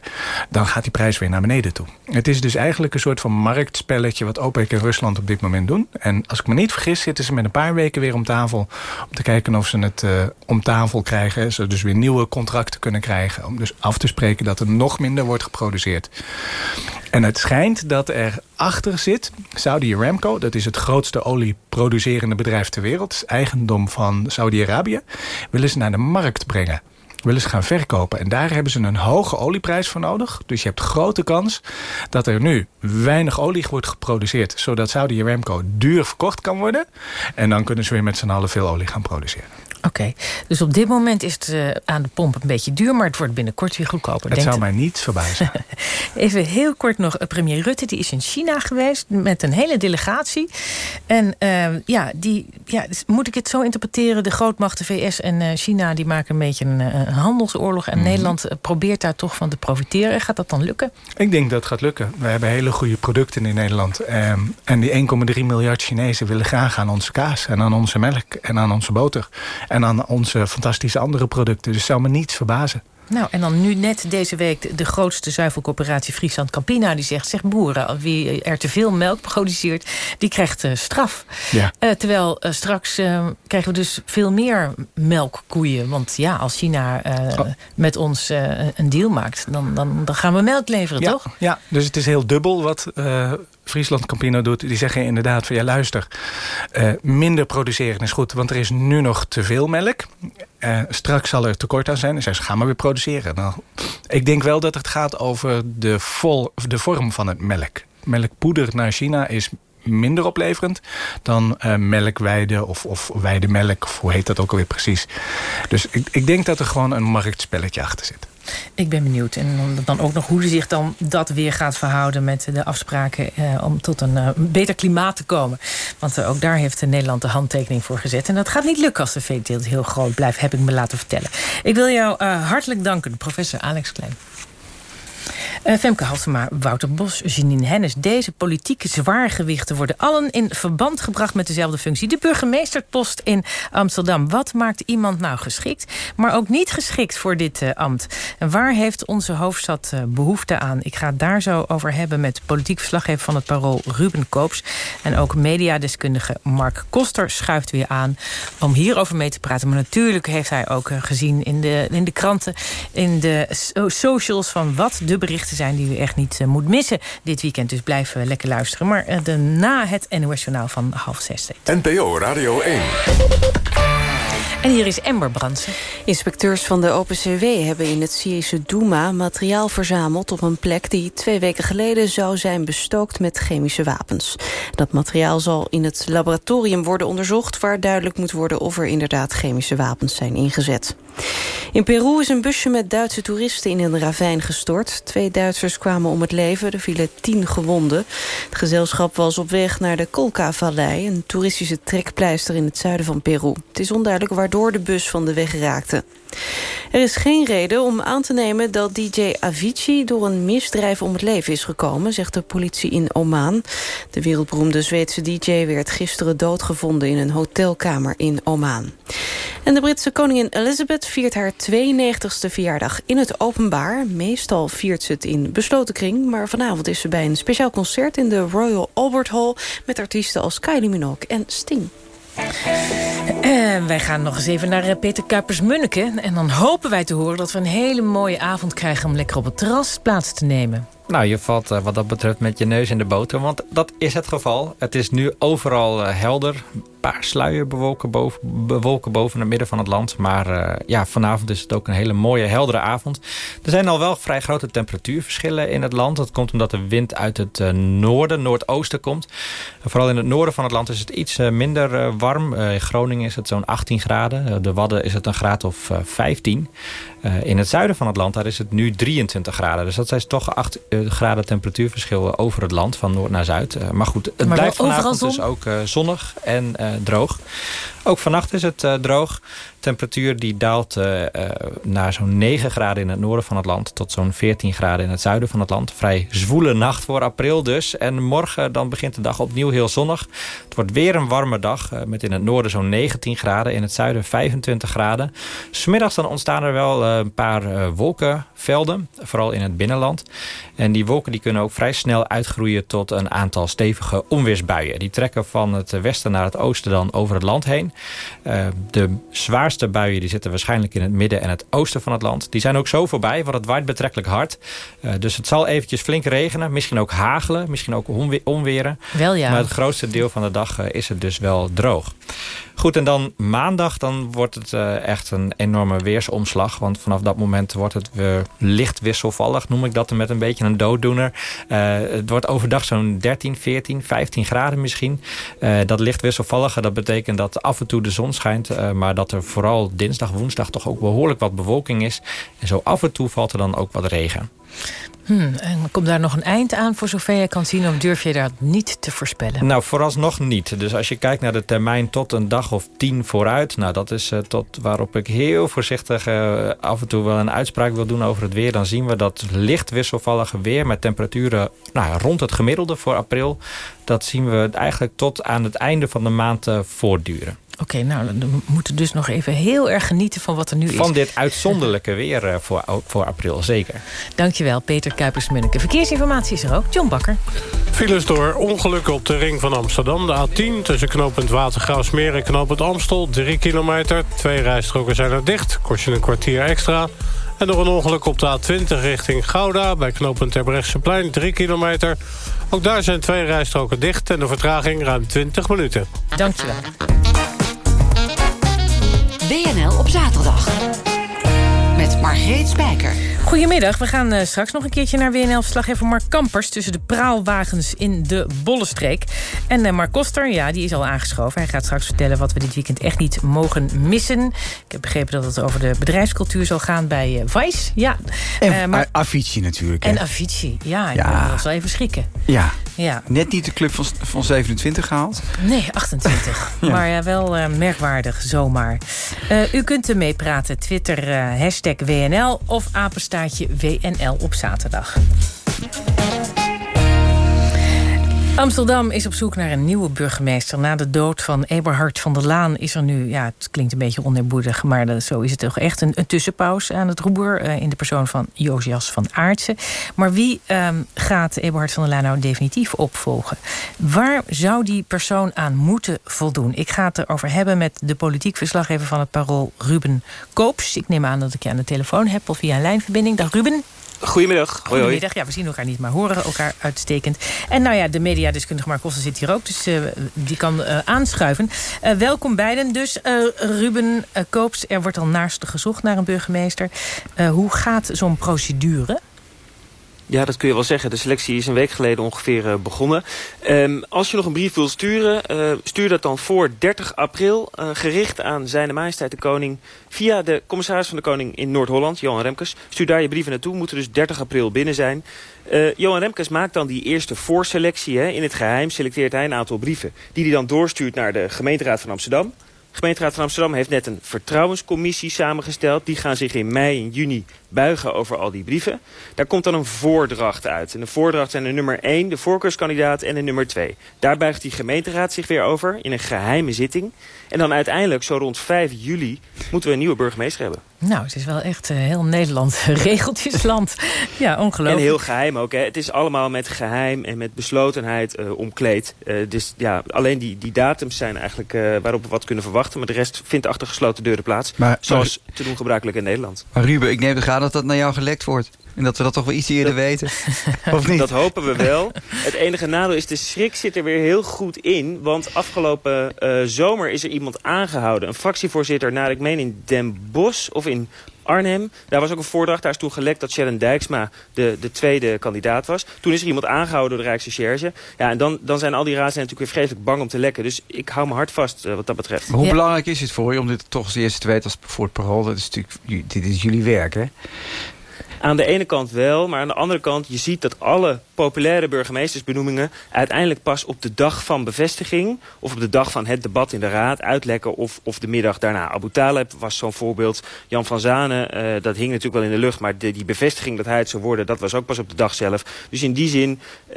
dan gaat die prijs weer naar beneden toe. Het is dus eigenlijk een soort van marktspelletje... wat OPEC en Rusland op dit moment doen. En als ik me niet vergis, zitten ze met een paar weken weer om tafel... om te kijken of ze het uh, om tafel krijgen. Ze dus weer nieuwe contracten kunnen krijgen. Om dus af te spreken dat er nog minder wordt geproduceerd. En het schijnt dat er achter zit Saudi Aramco. Dat is het grootste olieproducerende bedrijf ter wereld. Eigendom van Saudi-Arabië. Willen ze naar de markt brengen. Willen ze gaan verkopen. En daar hebben ze een hoge olieprijs voor nodig. Dus je hebt grote kans dat er nu weinig olie wordt geproduceerd. Zodat Saudi Aramco duur verkocht kan worden. En dan kunnen ze weer met z'n allen veel olie gaan produceren. Oké, okay. dus op dit moment is het uh, aan de pomp een beetje duur... maar het wordt binnenkort weer goedkoper. Het zou mij niet verbazen. *laughs* Even heel kort nog, premier Rutte die is in China geweest... met een hele delegatie. En uh, ja, die, ja, moet ik het zo interpreteren... de grootmachten VS en uh, China die maken een beetje een, een handelsoorlog... en mm -hmm. Nederland probeert daar toch van te profiteren. Gaat dat dan lukken? Ik denk dat het gaat lukken. We hebben hele goede producten in Nederland. Um, en die 1,3 miljard Chinezen willen graag aan onze kaas... en aan onze melk en aan onze boter... En aan onze fantastische andere producten. Dus zou me niets verbazen. Nou, en dan nu net deze week de grootste zuivelcoöperatie Friesland Campina... die zegt, zeg boeren, wie er te veel melk produceert... die krijgt uh, straf. Ja. Uh, terwijl uh, straks krijgen we dus veel meer melkkoeien. Want ja, als China oh. met ons een deal maakt... Dan, dan, dan gaan we melk leveren, ja. toch? Ja, dus het is heel dubbel wat... Friesland Campino doet, die zeggen inderdaad van ja luister, uh, minder produceren is goed, want er is nu nog te veel melk. Uh, straks zal er tekort aan zijn. En zeggen ze gaan maar weer produceren. Nou, ik denk wel dat het gaat over de, vol, de vorm van het melk. Melkpoeder naar China is minder opleverend dan uh, melkweide of, of weidemelk, of hoe heet dat ook alweer precies. Dus ik, ik denk dat er gewoon een marktspelletje achter zit. Ik ben benieuwd. En dan ook nog hoe zich dan dat weer gaat verhouden... met de afspraken eh, om tot een uh, beter klimaat te komen. Want uh, ook daar heeft Nederland de handtekening voor gezet. En dat gaat niet lukken als de veeteelt heel groot blijft... heb ik me laten vertellen. Ik wil jou hartelijk danken, professor Alex Klein. Uh, Femke Halsema, Wouter Bos, Janine Hennis. Deze politieke zwaargewichten worden allen in verband gebracht met dezelfde functie. De burgemeesterpost in Amsterdam. Wat maakt iemand nou geschikt, maar ook niet geschikt voor dit uh, ambt? En waar heeft onze hoofdstad uh, behoefte aan? Ik ga het daar zo over hebben met politiek verslaggever van het Parool Ruben Koops. En ook mediadeskundige Mark Koster schuift weer aan om hierover mee te praten. Maar natuurlijk heeft hij ook gezien in de, in de kranten, in de socials van wat de berichten zijn die u echt niet uh, moet missen dit weekend. Dus blijf uh, lekker luisteren. Maar uh, de, na het NOS Journaal van half zes. NPO Radio 1. En hier is Ember Brandsen. Inspecteurs van de OPCW hebben in het Syrische Douma materiaal verzameld op een plek die twee weken geleden zou zijn bestookt met chemische wapens. Dat materiaal zal in het laboratorium worden onderzocht waar duidelijk moet worden of er inderdaad chemische wapens zijn ingezet. In Peru is een busje met Duitse toeristen in een ravijn gestort. Twee Duitsers kwamen om het leven, er vielen tien gewonden. Het gezelschap was op weg naar de Colca-vallei... een toeristische trekpleister in het zuiden van Peru. Het is onduidelijk waardoor de bus van de weg raakte. Er is geen reden om aan te nemen dat DJ Avicii... door een misdrijf om het leven is gekomen, zegt de politie in Oman. De wereldberoemde Zweedse DJ werd gisteren doodgevonden... in een hotelkamer in Oman. En de Britse koningin Elizabeth viert haar 92e verjaardag in het openbaar. Meestal viert ze het in besloten kring... maar vanavond is ze bij een speciaal concert in de Royal Albert Hall... met artiesten als Kylie Minogue en Sting. En wij gaan nog eens even naar eh, Peter Kuipers-Munneke. En dan hopen wij te horen dat we een hele mooie avond krijgen... om lekker op het terras plaats te nemen. Nou, je valt uh, wat dat betreft met je neus in de boter. Want dat is het geval. Het is nu overal uh, helder. Een paar sluierbewolken boven, bewolken boven het midden van het land. Maar uh, ja, vanavond is het ook een hele mooie, heldere avond. Er zijn al wel vrij grote temperatuurverschillen in het land. Dat komt omdat de wind uit het noorden, noordoosten komt. Vooral in het noorden van het land is het iets minder warm. in Groningen is het zo'n 18 graden. de Wadden is het een graad of 15. In het zuiden van het land daar is het nu 23 graden. Dus dat zijn toch 8 graden temperatuurverschil over het land, van noord naar zuid. Maar goed, het maar blijft vanavond dus ook zonnig en droog. Ook vannacht is het droog. Temperatuur die daalt naar zo'n 9 graden in het noorden van het land... tot zo'n 14 graden in het zuiden van het land. Vrij zwoele nacht voor april dus. En morgen dan begint de dag opnieuw heel zonnig. Het wordt weer een warme dag met in het noorden zo'n 19 graden. In het zuiden 25 graden. Smiddags dan ontstaan er wel een paar wolkenvelden. Vooral in het binnenland. En die wolken die kunnen ook vrij snel uitgroeien tot een aantal stevige onweersbuien. Die trekken van het westen naar het oosten dan over het land heen. Uh, de zwaarste buien die zitten waarschijnlijk in het midden en het oosten van het land. Die zijn ook zo voorbij, want het waait betrekkelijk hard. Uh, dus het zal eventjes flink regenen. Misschien ook hagelen, misschien ook onweren. Wel ja. Maar het grootste deel van de dag uh, is het dus wel droog. Goed, en dan maandag dan wordt het echt een enorme weersomslag. Want vanaf dat moment wordt het weer licht wisselvallig, noem ik dat met een beetje een dooddoener. Het wordt overdag zo'n 13, 14, 15 graden misschien. Dat licht wisselvallige, dat betekent dat af en toe de zon schijnt. maar dat er vooral dinsdag, woensdag toch ook behoorlijk wat bewolking is. En zo af en toe valt er dan ook wat regen. Hmm, en komt daar nog een eind aan voor zover je kan zien... of durf je dat niet te voorspellen? Nou, vooralsnog niet. Dus als je kijkt naar de termijn tot een dag of tien vooruit... nou, dat is uh, tot waarop ik heel voorzichtig uh, af en toe wel een uitspraak wil doen over het weer... dan zien we dat licht wisselvallige weer met temperaturen nou, rond het gemiddelde voor april... dat zien we eigenlijk tot aan het einde van de maand uh, voortduren. Oké, okay, nou, we moeten dus nog even heel erg genieten van wat er nu van is. Van dit uitzonderlijke weer uh, voor, voor april, zeker. Dankjewel, Peter Kuipers-Munneke. Verkeersinformatie is er ook. John Bakker. Files door ongelukken op de ring van Amsterdam. De A10 tussen knooppunt Watergraafsmeer en knooppunt Amstel. 3 kilometer. Twee rijstroken zijn er dicht. Kost je een kwartier extra. En door een ongeluk op de A20 richting Gouda... bij knooppunt Terbrechtseplein, 3 kilometer. Ook daar zijn twee rijstroken dicht... en de vertraging ruim 20 minuten. Dankjewel. WNL op zaterdag. Met Margreet Spijker. Goedemiddag, we gaan uh, straks nog een keertje naar WNL-verslaggever Mark Kampers... tussen de praalwagens in de Bollenstreek. En uh, Mark Koster, ja, die is al aangeschoven. Hij gaat straks vertellen wat we dit weekend echt niet mogen missen. Ik heb begrepen dat het over de bedrijfscultuur zal gaan bij uh, Vice. Ja. En maar... Avicii natuurlijk. Hè? En Avicii, ja. ja. Dat zal even schrikken. Ja. ja. Net niet de club van, van 27 gehaald. Nee, 28. *laughs* ja. Maar ja, wel merkwaardig, zomaar. u kunt er meepraten. Twitter, hashtag WNL of apenstaartje WNL op zaterdag. Amsterdam is op zoek naar een nieuwe burgemeester. Na de dood van Eberhard van der Laan is er nu... ja, het klinkt een beetje oneerboedig... maar zo is het toch echt een, een tussenpauze aan het roer... Uh, in de persoon van Josias van Aartsen. Maar wie um, gaat Eberhard van der Laan nou definitief opvolgen? Waar zou die persoon aan moeten voldoen? Ik ga het erover hebben met de politiek verslaggever van het Parool... Ruben Koops. Ik neem aan dat ik je aan de telefoon heb of via een lijnverbinding. Dag Ruben. Goedemiddag. Goedemiddag. Ja, we zien elkaar niet, maar horen elkaar uitstekend. En nou ja, de mediadeskundige Mark Koster zit hier ook, dus uh, die kan uh, aanschuiven. Uh, welkom beiden. Dus Ruben Koops, er wordt al naast gezocht naar een burgemeester. hoe gaat zo'n procedure? Ja, dat kun je wel zeggen. De selectie is een week geleden ongeveer uh, begonnen. Um, als je nog een brief wilt sturen, uh, stuur dat dan voor 30 april... Uh, gericht aan zijn majesteit de koning... via de commissaris van de koning in Noord-Holland, Johan Remkes. Stuur daar je brieven naartoe, moeten dus 30 april binnen zijn. Johan Remkes maakt dan die eerste voorselectie. Hè. In het geheim selecteert hij een aantal brieven... die hij dan doorstuurt naar de gemeenteraad van Amsterdam... De gemeenteraad van Amsterdam heeft net een vertrouwenscommissie samengesteld. Die gaan zich in mei en juni buigen over al die brieven. Daar komt dan een voordracht uit. En de voordracht zijn de nummer 1, de voorkeurskandidaat en de nummer 2. Daar buigt die gemeenteraad zich weer over in een geheime zitting. En dan uiteindelijk, zo rond 5 juli, moeten we een nieuwe burgemeester hebben. Nou, het is wel echt uh, heel Nederland *laughs* regeltjesland. ja, ongelooflijk. En heel geheim ook. Hè. Het is allemaal met geheim en met beslotenheid uh, omkleed. Uh, dus ja, alleen die, die datums zijn eigenlijk waarop we wat kunnen verwachten. Maar de rest vindt achter gesloten deuren plaats. Maar, zoals maar, te doen gebruikelijk in Nederland. Maar Ruben, ik neem de gaan dat dat naar jou gelekt wordt. En dat we dat toch wel iets eerder weten. *laughs* of niet? Dat hopen we wel. Het enige nadeel is, de schrik zit er weer heel goed in. Want afgelopen uh, zomer is er iemand aangehouden. Een fractievoorzitter, naar ik meen in Den Bosch of in Arnhem. Daar was ook een voordracht. Daar is toen gelekt dat Sharon Dijksma de, de tweede kandidaat was. Toen is er iemand aangehouden door de Rijksrecherche. Ja, en dan, dan zijn al die raadsleden natuurlijk weer vreselijk bang om te lekken. Dus ik hou me hard vast uh, wat dat betreft. Maar hoe ja. belangrijk is het voor je om dit toch als eerste te weten als voor het parool? Dat is natuurlijk, dit is jullie werk, hè? Aan de ene kant wel, maar aan de andere kant... je ziet dat alle populaire burgemeestersbenoemingen... uiteindelijk pas op de dag van bevestiging... of op de dag van het debat in de Raad uitlekken... of, of de middag daarna. Abu Talib was zo'n voorbeeld. Jan van Zanen, uh, dat hing natuurlijk wel in de lucht... maar die bevestiging dat hij het zou worden... dat was ook pas op de dag zelf. Dus in die zin, uh,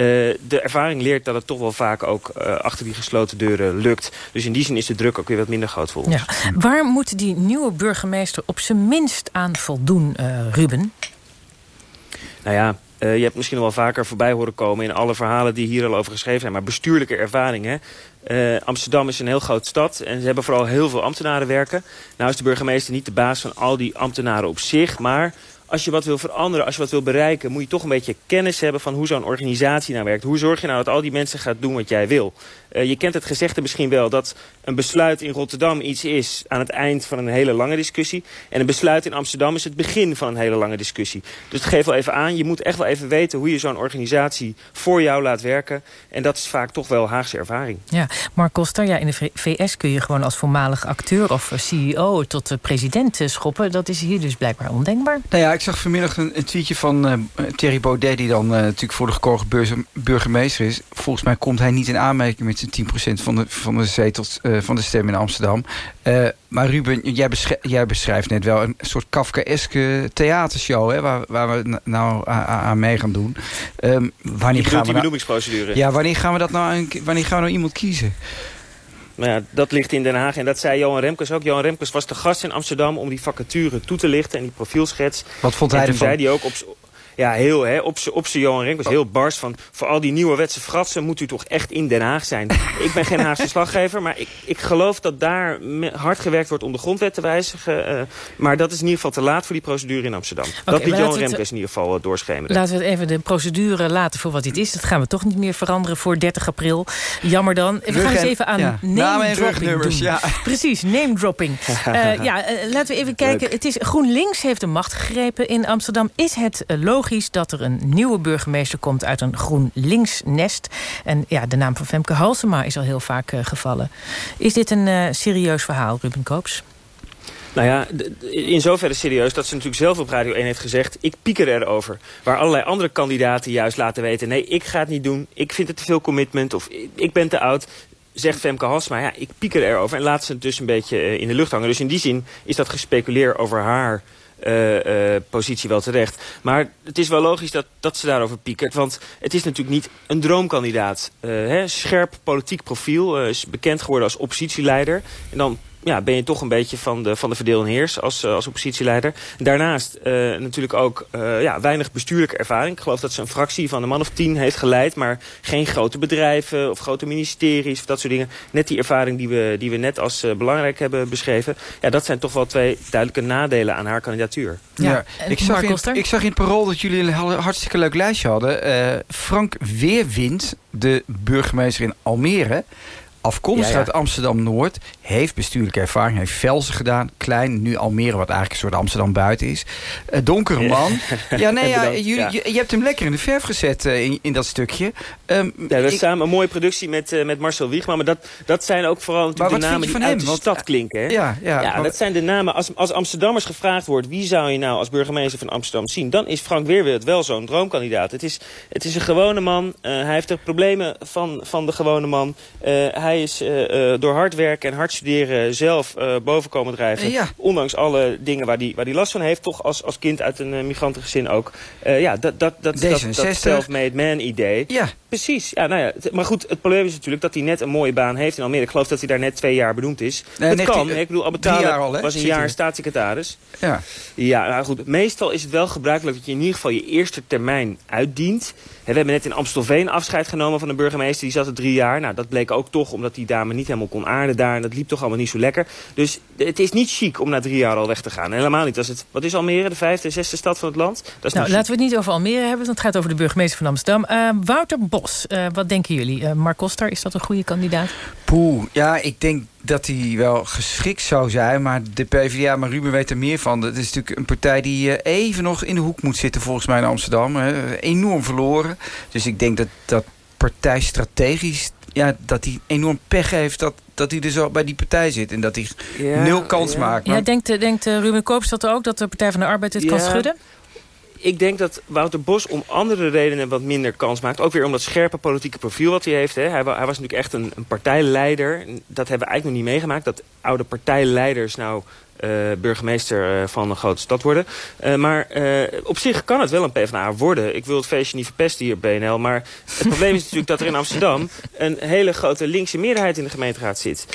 de ervaring leert dat het toch wel vaak... ook uh, achter die gesloten deuren lukt. Dus in die zin is de druk ook weer wat minder groot voor ons. Ja. Waar moet die nieuwe burgemeester op zijn minst aan voldoen, Ruben? Nou ja, uh, je hebt misschien wel vaker voorbij horen komen... in alle verhalen die hier al over geschreven zijn. Maar bestuurlijke ervaringen. Uh, Amsterdam is een heel grote stad en ze hebben vooral heel veel ambtenaren werken. Nou is de burgemeester niet de baas van al die ambtenaren op zich... maar als je wat wil veranderen, als je wat wil bereiken... moet je toch een beetje kennis hebben van hoe zo'n organisatie nou werkt. Hoe zorg je nou dat al die mensen gaat doen wat jij wil? Uh, je kent het gezegde misschien wel dat een besluit in Rotterdam iets is... aan het eind van een hele lange discussie. En een besluit in Amsterdam is het begin van een hele lange discussie. Dus het geeft wel even aan, je moet echt wel even weten... hoe je zo'n organisatie voor jou laat werken. En dat is vaak toch wel Haagse ervaring. Ja, Mark Koster, ja, in de VS kun je gewoon als voormalig acteur... of CEO tot de president schoppen. Dat is hier dus blijkbaar ondenkbaar. Nou ja, ik zag vanmiddag een, een tweetje van uh, Thierry Baudet... die dan uh, natuurlijk voor de gekozen burgemeester is. Volgens mij komt hij niet in aanmerking met zijn 10% van de, van de zetels uh, van de stem in Amsterdam. maar Ruben, jij, beschrijft, jij beschrijft net wel een soort Kafkaeske theatershow... Hè, waar, waar we nou aan mee gaan doen. Um, wanneer gaan we die nou, benoemingsprocedure? Ja, wanneer gaan we, dat nou, wanneer gaan we nou iemand kiezen? Nou ja, dat ligt in Den Haag en dat zei Johan Remkes ook. Johan Remkes was de gast in Amsterdam om die vacature toe te lichten en die profielschets. Wat vond hij en ervan? zei hij ook op ja, heel, hè, op zijn Johan Renk was heel bars van... voor al die nieuwe wetse fratsen moet u toch echt in Den Haag zijn. *laughs* ik ben geen Haagse slaggever, maar ik, ik geloof dat daar hard gewerkt wordt... om de grondwet te wijzigen. Uh, maar dat is in ieder geval te laat voor die procedure in Amsterdam. Okay, dat liet Johan Remkes in ieder geval uh, doorschemeren. Laten we het even de procedure laten voor wat dit is. Dat gaan we toch niet meer veranderen voor 30 april. Jammer dan. We gaan eens even aan ja. name-dropping doen. Ja. *laughs* Precies, name-dropping. uh, *laughs* ja, laten we even kijken. Leuk. Het is, GroenLinks heeft de macht gegrepen in Amsterdam. Is het logisch dat er een nieuwe burgemeester komt uit een GroenLinks-nest. En ja, de naam van Femke Halsema is al heel vaak uh, gevallen. Is dit een uh, serieus verhaal, Ruben Koops? Nou ja, in zoverre serieus dat ze natuurlijk zelf op Radio 1 heeft gezegd... ik pieker erover. Waar allerlei andere kandidaten juist laten weten... nee, ik ga het niet doen, ik vind het te veel commitment... of ik ben te oud zegt Femke Halsema, ja, ik pieker erover... en laat ze het dus een beetje uh, in de lucht hangen. Dus in die zin is dat gespeculeer over haar uh, uh, positie wel terecht. Maar het is wel logisch dat, dat ze daarover piekert. Want het is natuurlijk niet een droomkandidaat. Uh, hè, scherp politiek profiel, is bekend geworden als oppositieleider. En dan ja, ben je toch een beetje van de, van de verdeel en heers als, als oppositieleider. Daarnaast natuurlijk ook ja, weinig bestuurlijke ervaring. Ik geloof dat ze een fractie van een man of tien heeft geleid... maar geen grote bedrijven of grote ministeries of dat soort dingen. Net die ervaring die we, die we net als belangrijk hebben beschreven. Ja, dat zijn toch wel twee duidelijke nadelen aan haar kandidatuur. Ja, ik, zag in, ik zag in het parool dat jullie een hartstikke leuk lijstje hadden. Uh, Frank Weerwind, de burgemeester in Almere afkomstig uit Amsterdam-Noord. Heeft bestuurlijke ervaring. Heeft Velsen gedaan. Klein, nu Almere, wat eigenlijk een soort Amsterdam buiten is. Uh, donkere man. *laughs* Ja, nee, ja, je, je, je, hebt hem lekker in de verf gezet uh, in, in dat stukje. Um, ja, dat is samen een mooie productie met, uh, met Marcel Wiegman. Maar dat, dat zijn ook vooral de namen die van uit hem? de stad klinken. Hè? Ja, ja, ja dat zijn de namen. Als, als Amsterdammers gevraagd wordt... wie zou je nou als burgemeester van Amsterdam zien... dan is Frank Weerwild wel zo'n droomkandidaat. Het is, het is een gewone man. hij heeft de problemen van, van de gewone man. hij hij is uh, door hard werken en hard studeren zelf uh, boven komen drijven. Ja. Ondanks alle dingen waar hij waar die last van heeft. Toch als, als kind uit een migrantengezin ook. ja, dat, dat, dat, dat, dat self-made man idee. Ja. Precies. Ja, nou ja, maar goed, het probleem is natuurlijk dat hij net een mooie baan heeft in Almere. Ik geloof dat hij daar net twee jaar benoemd is. Nee, het kan. ik bedoel, Abetale was een jaar staatssecretaris. Ja. Ja, nou goed. Meestal is het wel gebruikelijk dat je in ieder geval je eerste termijn uitdient. We hebben net in Amstelveen afscheid genomen van de burgemeester. Die zat er drie jaar. Nou, dat bleek ook toch omdat die dame niet helemaal kon aarden daar. En dat liep toch allemaal niet zo lekker. Dus het is niet chic om na drie jaar al weg te gaan. En helemaal niet. Als het, wat is Almere, de vijfde, zesde stad van het land? Dat is nou, laten we het niet over Almere hebben. Want het gaat over de burgemeester van Amsterdam. Uh, Wouter Bos, uh, wat denken jullie? Uh, Mark Koster, is dat een goede kandidaat? Poeh, ja, ik denk dat hij wel geschikt zou zijn. Maar de PvdA, maar Ruben weet er meer van. Het is natuurlijk een partij die even nog in de hoek moet zitten volgens mij in Amsterdam. Enorm verloren. Dus ik denk dat dat partij strategisch ja, dat hij enorm pech heeft dat, dat hij dus zo bij die partij zit. En dat hij nul kans maakt. Ja, denkt, denkt Ruben Koopstad ook dat de Partij van de Arbeid het kan schudden? Ik denk dat Wouter Bos om andere redenen wat minder kans maakt. Ook weer om dat scherpe politieke profiel wat hij heeft. Hè. Hij, hij, was natuurlijk echt een, een partijleider. Dat hebben we eigenlijk nog niet meegemaakt. Dat oude partijleiders nou uh, burgemeester uh, van een grote stad worden. Uh, maar op zich kan het wel een PvdA worden. Ik wil het feestje niet verpesten hier BNL. Maar het probleem is natuurlijk dat er in Amsterdam... een hele grote linkse meerderheid in de gemeenteraad zit.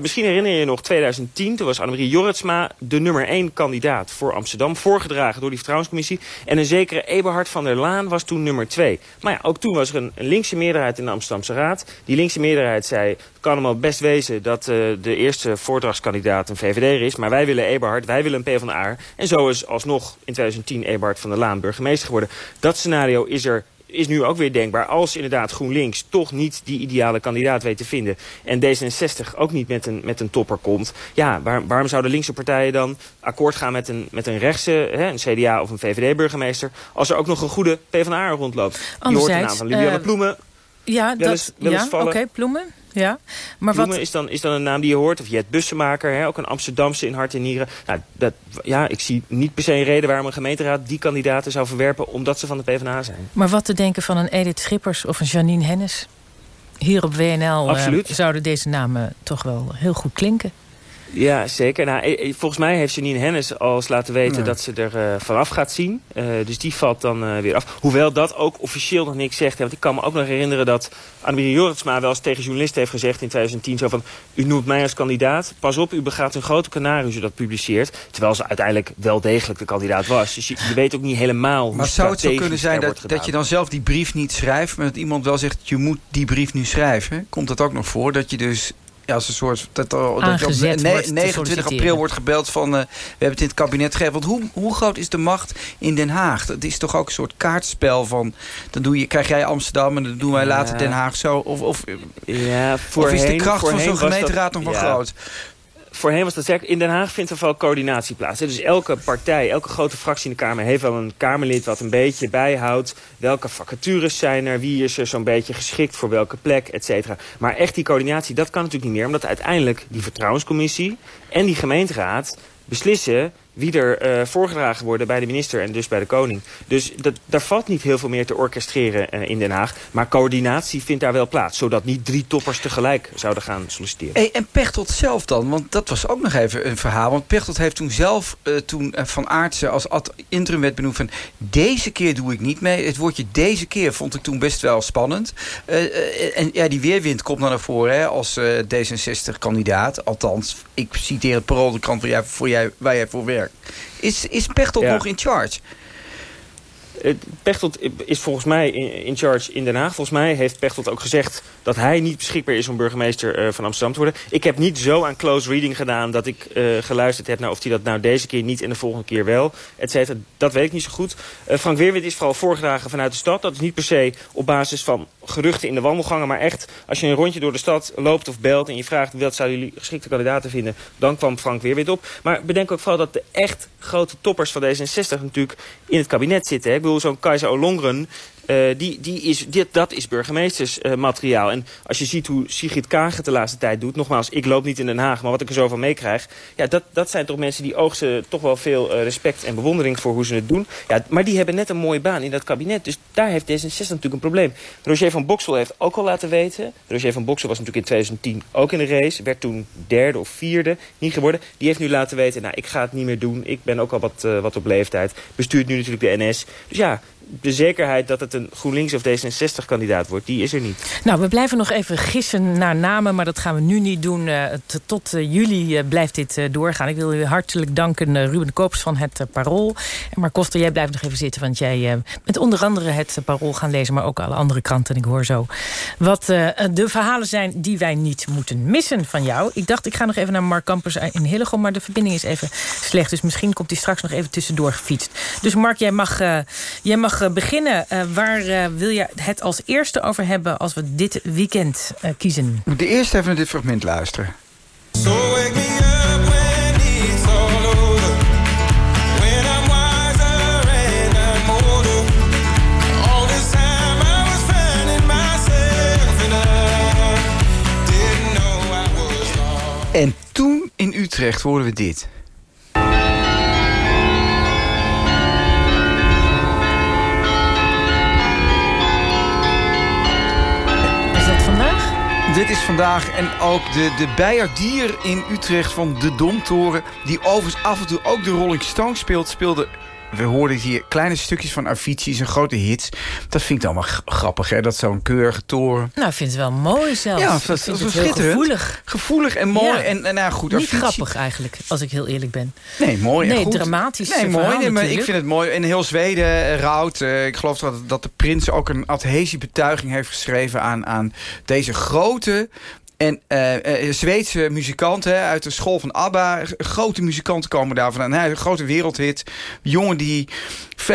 Misschien herinner je je nog 2010. Toen was Annemarie Jorritsma de nummer 1 kandidaat voor Amsterdam. Voorgedragen door die vertrouwenscommissie. En een zekere Eberhard van der Laan was toen nummer 2. Maar ja, ook toen was er een, linkse meerderheid in de Amsterdamse raad. Die linkse meerderheid zei... het kan allemaal best wezen dat de eerste voordragskandidaat een VVD is. Maar wij willen Eberhard, wij willen een PvdA. En zo is alsnog in 2010 Eberhard van der Laan burgemeester geworden. Dat scenario is er is nu ook weer denkbaar. Als inderdaad GroenLinks toch niet die ideale kandidaat weet te vinden... en D66 ook niet met een, met een topper komt... ja, waar, waarom zouden linkse partijen dan akkoord gaan met een, met een rechtse... Hè, een CDA of een VVD-burgemeester... als er ook nog een goede PvdA rondloopt? Je hoort de naam van Lilianne uh, Ploemen. Ja, dat, ja oké, Ploemen. Ja, maar wat... is, dan, is dan een naam die je hoort. Of Jet Bussemaker, hè, ook een Amsterdamse in hart en nieren. Nou, dat, ja, ik zie niet per se een reden waarom een gemeenteraad die kandidaten zou verwerpen... omdat ze van de PvdA zijn. Maar wat te denken van een Edith Schippers of een Janine Hennis? Hier op WNL uh, zouden deze namen toch wel heel goed klinken. Ja, zeker. Nou, eh, eh, volgens mij heeft Janine Hennis al eens laten weten dat ze er uh, vanaf gaat zien. Uh, dus die valt dan uh, weer af. Hoewel dat ook officieel nog niks zegt. Hè, want ik kan me ook nog herinneren dat Annemarie Jorritsma wel eens tegen journalisten heeft gezegd in 2010 zo van... U noemt mij als kandidaat. Pas op, u begaat een grote kanarie als u dat publiceert. Terwijl ze uiteindelijk wel degelijk de kandidaat was. Dus je, je weet ook niet helemaal hoe Maar zou het zo kunnen zijn dat, dat je dan zelf die brief niet schrijft... maar dat iemand wel zegt, je moet die brief nu schrijven? Komt dat ook nog voor? Dat je dus ja, als een soort. Dat, dat op 29 april wordt gebeld van. Uh, we hebben het in het kabinet gegeven. Want hoe, hoe groot is de macht in Den Haag? Dat is toch ook een soort kaartspel van. Dan doe je, krijg jij Amsterdam en dan doen wij later Den Haag zo. Of, of, ja, of is de kracht van zo'n gemeenteraad nog wel groot? Voorheen was dat zeker. In Den Haag vindt er vooral coördinatie plaats. Dus elke partij, elke grote fractie in de Kamer heeft wel een Kamerlid wat een beetje bijhoudt. Welke vacatures zijn er? Wie is er zo'n beetje geschikt voor welke plek, et cetera. Maar echt die coördinatie, dat kan natuurlijk niet meer. Omdat uiteindelijk die vertrouwenscommissie en die gemeenteraad beslissen wie er eh, voorgedragen worden bij de minister en dus bij de koning. Dus dat, daar valt niet heel veel meer te orchestreren eh, in Den Haag. Maar coördinatie vindt daar wel plaats. Zodat niet drie toppers tegelijk zouden gaan solliciteren. Hey, en Pechtold zelf dan? Want dat was ook nog even een verhaal. Want Pechtold heeft toen zelf, uh, toen Van Aartsen als interim werd benoemd... van deze keer doe ik niet mee. Het woordje deze keer vond ik toen best wel spannend. en ja, die weerwind komt dan naar voren hè, als D66-kandidaat. Althans, ik citeer het parool de krant waar jij, voor jij, waar jij voor werkt. Is, is Pechtold nog in charge? Pechtold is volgens mij in, charge in Den Haag. Volgens mij heeft Pechtold ook gezegd dat hij niet beschikbaar is om burgemeester uh, van Amsterdam te worden. Ik heb niet zo aan close reading gedaan dat ik uh, geluisterd heb naar of hij dat nou deze keer niet en de volgende keer wel. Et Dat weet ik niet zo goed. Uh, Frank Weerwind is vooral voorgedragen vanuit de stad. Dat is niet per se op basis van geruchten in de wandelgangen. Maar echt, als je een rondje door de stad loopt of belt en je vraagt wat zouden jullie geschikte kandidaten vinden, dan kwam Frank Weerwind op. Maar bedenk ook vooral dat de echt grote toppers van D66 natuurlijk in het kabinet zitten. Hè? Ik bedoel, zo'n Kaiser Olongren uh, die, die is, dit, dat is burgemeestersmateriaal. En als je ziet hoe Sigrid Kaag het de laatste tijd doet... nogmaals, ik loop niet in Den Haag, maar wat ik er zo van meekrijg... Ja, dat, dat zijn toch mensen die oogsten toch wel veel uh, respect en bewondering... voor hoe ze het doen. Ja, maar die hebben net een mooie baan in dat kabinet. Dus daar heeft D66 natuurlijk een probleem. Roger van Boksel heeft ook al laten weten... Roger van Boksel was natuurlijk in 2010 ook in de race... werd toen derde of vierde, niet geworden. Die heeft nu laten weten, nou, ik ga het niet meer doen. Ik ben ook al wat, wat op leeftijd. Bestuurt nu natuurlijk de NS. Dus ja, de zekerheid dat het een GroenLinks of D66-kandidaat wordt, die is er niet. Nou, we blijven nog even gissen naar namen, maar dat gaan we nu niet doen. Uh, tot uh, juli uh, blijft dit doorgaan. Ik wil u hartelijk danken, Ruben Koops van het Parool. Mark Koster, jij blijft nog even zitten, want jij bent onder andere het Parool gaan lezen, maar ook alle andere kranten. Ik hoor zo wat de verhalen zijn die wij niet moeten missen van jou. Ik dacht, ik ga nog even naar Mark Kampers in Hillegom, maar de verbinding is even slecht. Dus misschien komt hij straks nog even tussendoor gefietst. Dus Mark, jij mag, jij mag eh, beginnen. Uh, waar uh, wil je het als eerste over hebben als we dit weekend uh, kiezen? De eerste even naar dit fragment luisteren. So. En toen in Utrecht hoorden we dit. Dit is vandaag en ook de, de bijerdier in Utrecht van de Domtoren... die overigens af en toe ook de Rolling Stones speelt... speelde we hoorden hier kleine stukjes van Avicii, zijn grote hits. Dat vind ik dan wel grappig, hè? Dat zo'n keurige toren. Nou, ik vind het wel mooi zelfs. Ja, dat, is gevoelig. Gevoelig en mooi. Ja. En, en nou, goed, Niet grappig eigenlijk, als ik heel eerlijk ben. Nee, mooi en nee, goed. dramatisch Nee, mooi. Nee, maar ik vind het mooi. En heel Zweden uh, rouwt. Uh, ik geloof dat, dat de prins ook een adhesiebetuiging heeft geschreven... aan, aan deze grote en uh, uh, Zweedse muzikanten uit de school van ABBA. Grote muzikanten komen daar vandaan. Een grote wereldhit. Jongen die...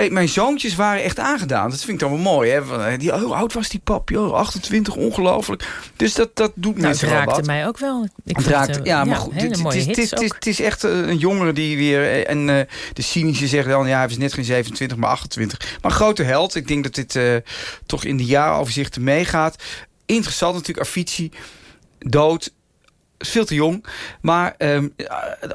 Mijn zoontjes waren echt aangedaan. Dat vind ik dan wel mooi. Hè? Die, hoe oud was die pap? Joh, 28, ongelooflijk. Dus dat, dat doet nou, mensen wel wat. raakte mij ook wel. Ik het raakt, ja, maar goed. Het, het, is, het, het echt een jongere die weer... En uh, de cynische zeggen dan... Ja, hij is net geen 27, maar 28. Maar grote held. Ik denk dat dit toch in de jaaroverzichten meegaat. Interessant natuurlijk, Avicii dood, veel te jong. Maar um,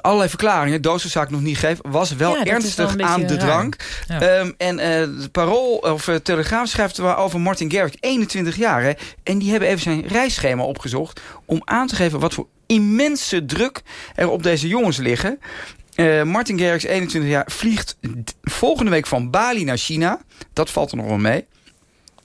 allerlei verklaringen, doodsoorzaak nog niet gegeven... was wel ja, ernstig wel aan de drank. Ja. Um, en uh, de Parool of uh, Telegraaf schrijft over Martin Garrix, 21 jaar. Hè, en die hebben even zijn reisschema opgezocht... om aan te geven wat voor immense druk er op deze jongens liggen. Uh, Martin Garrix, 21 jaar, vliegt volgende week van Bali naar China. Dat valt er nog wel mee.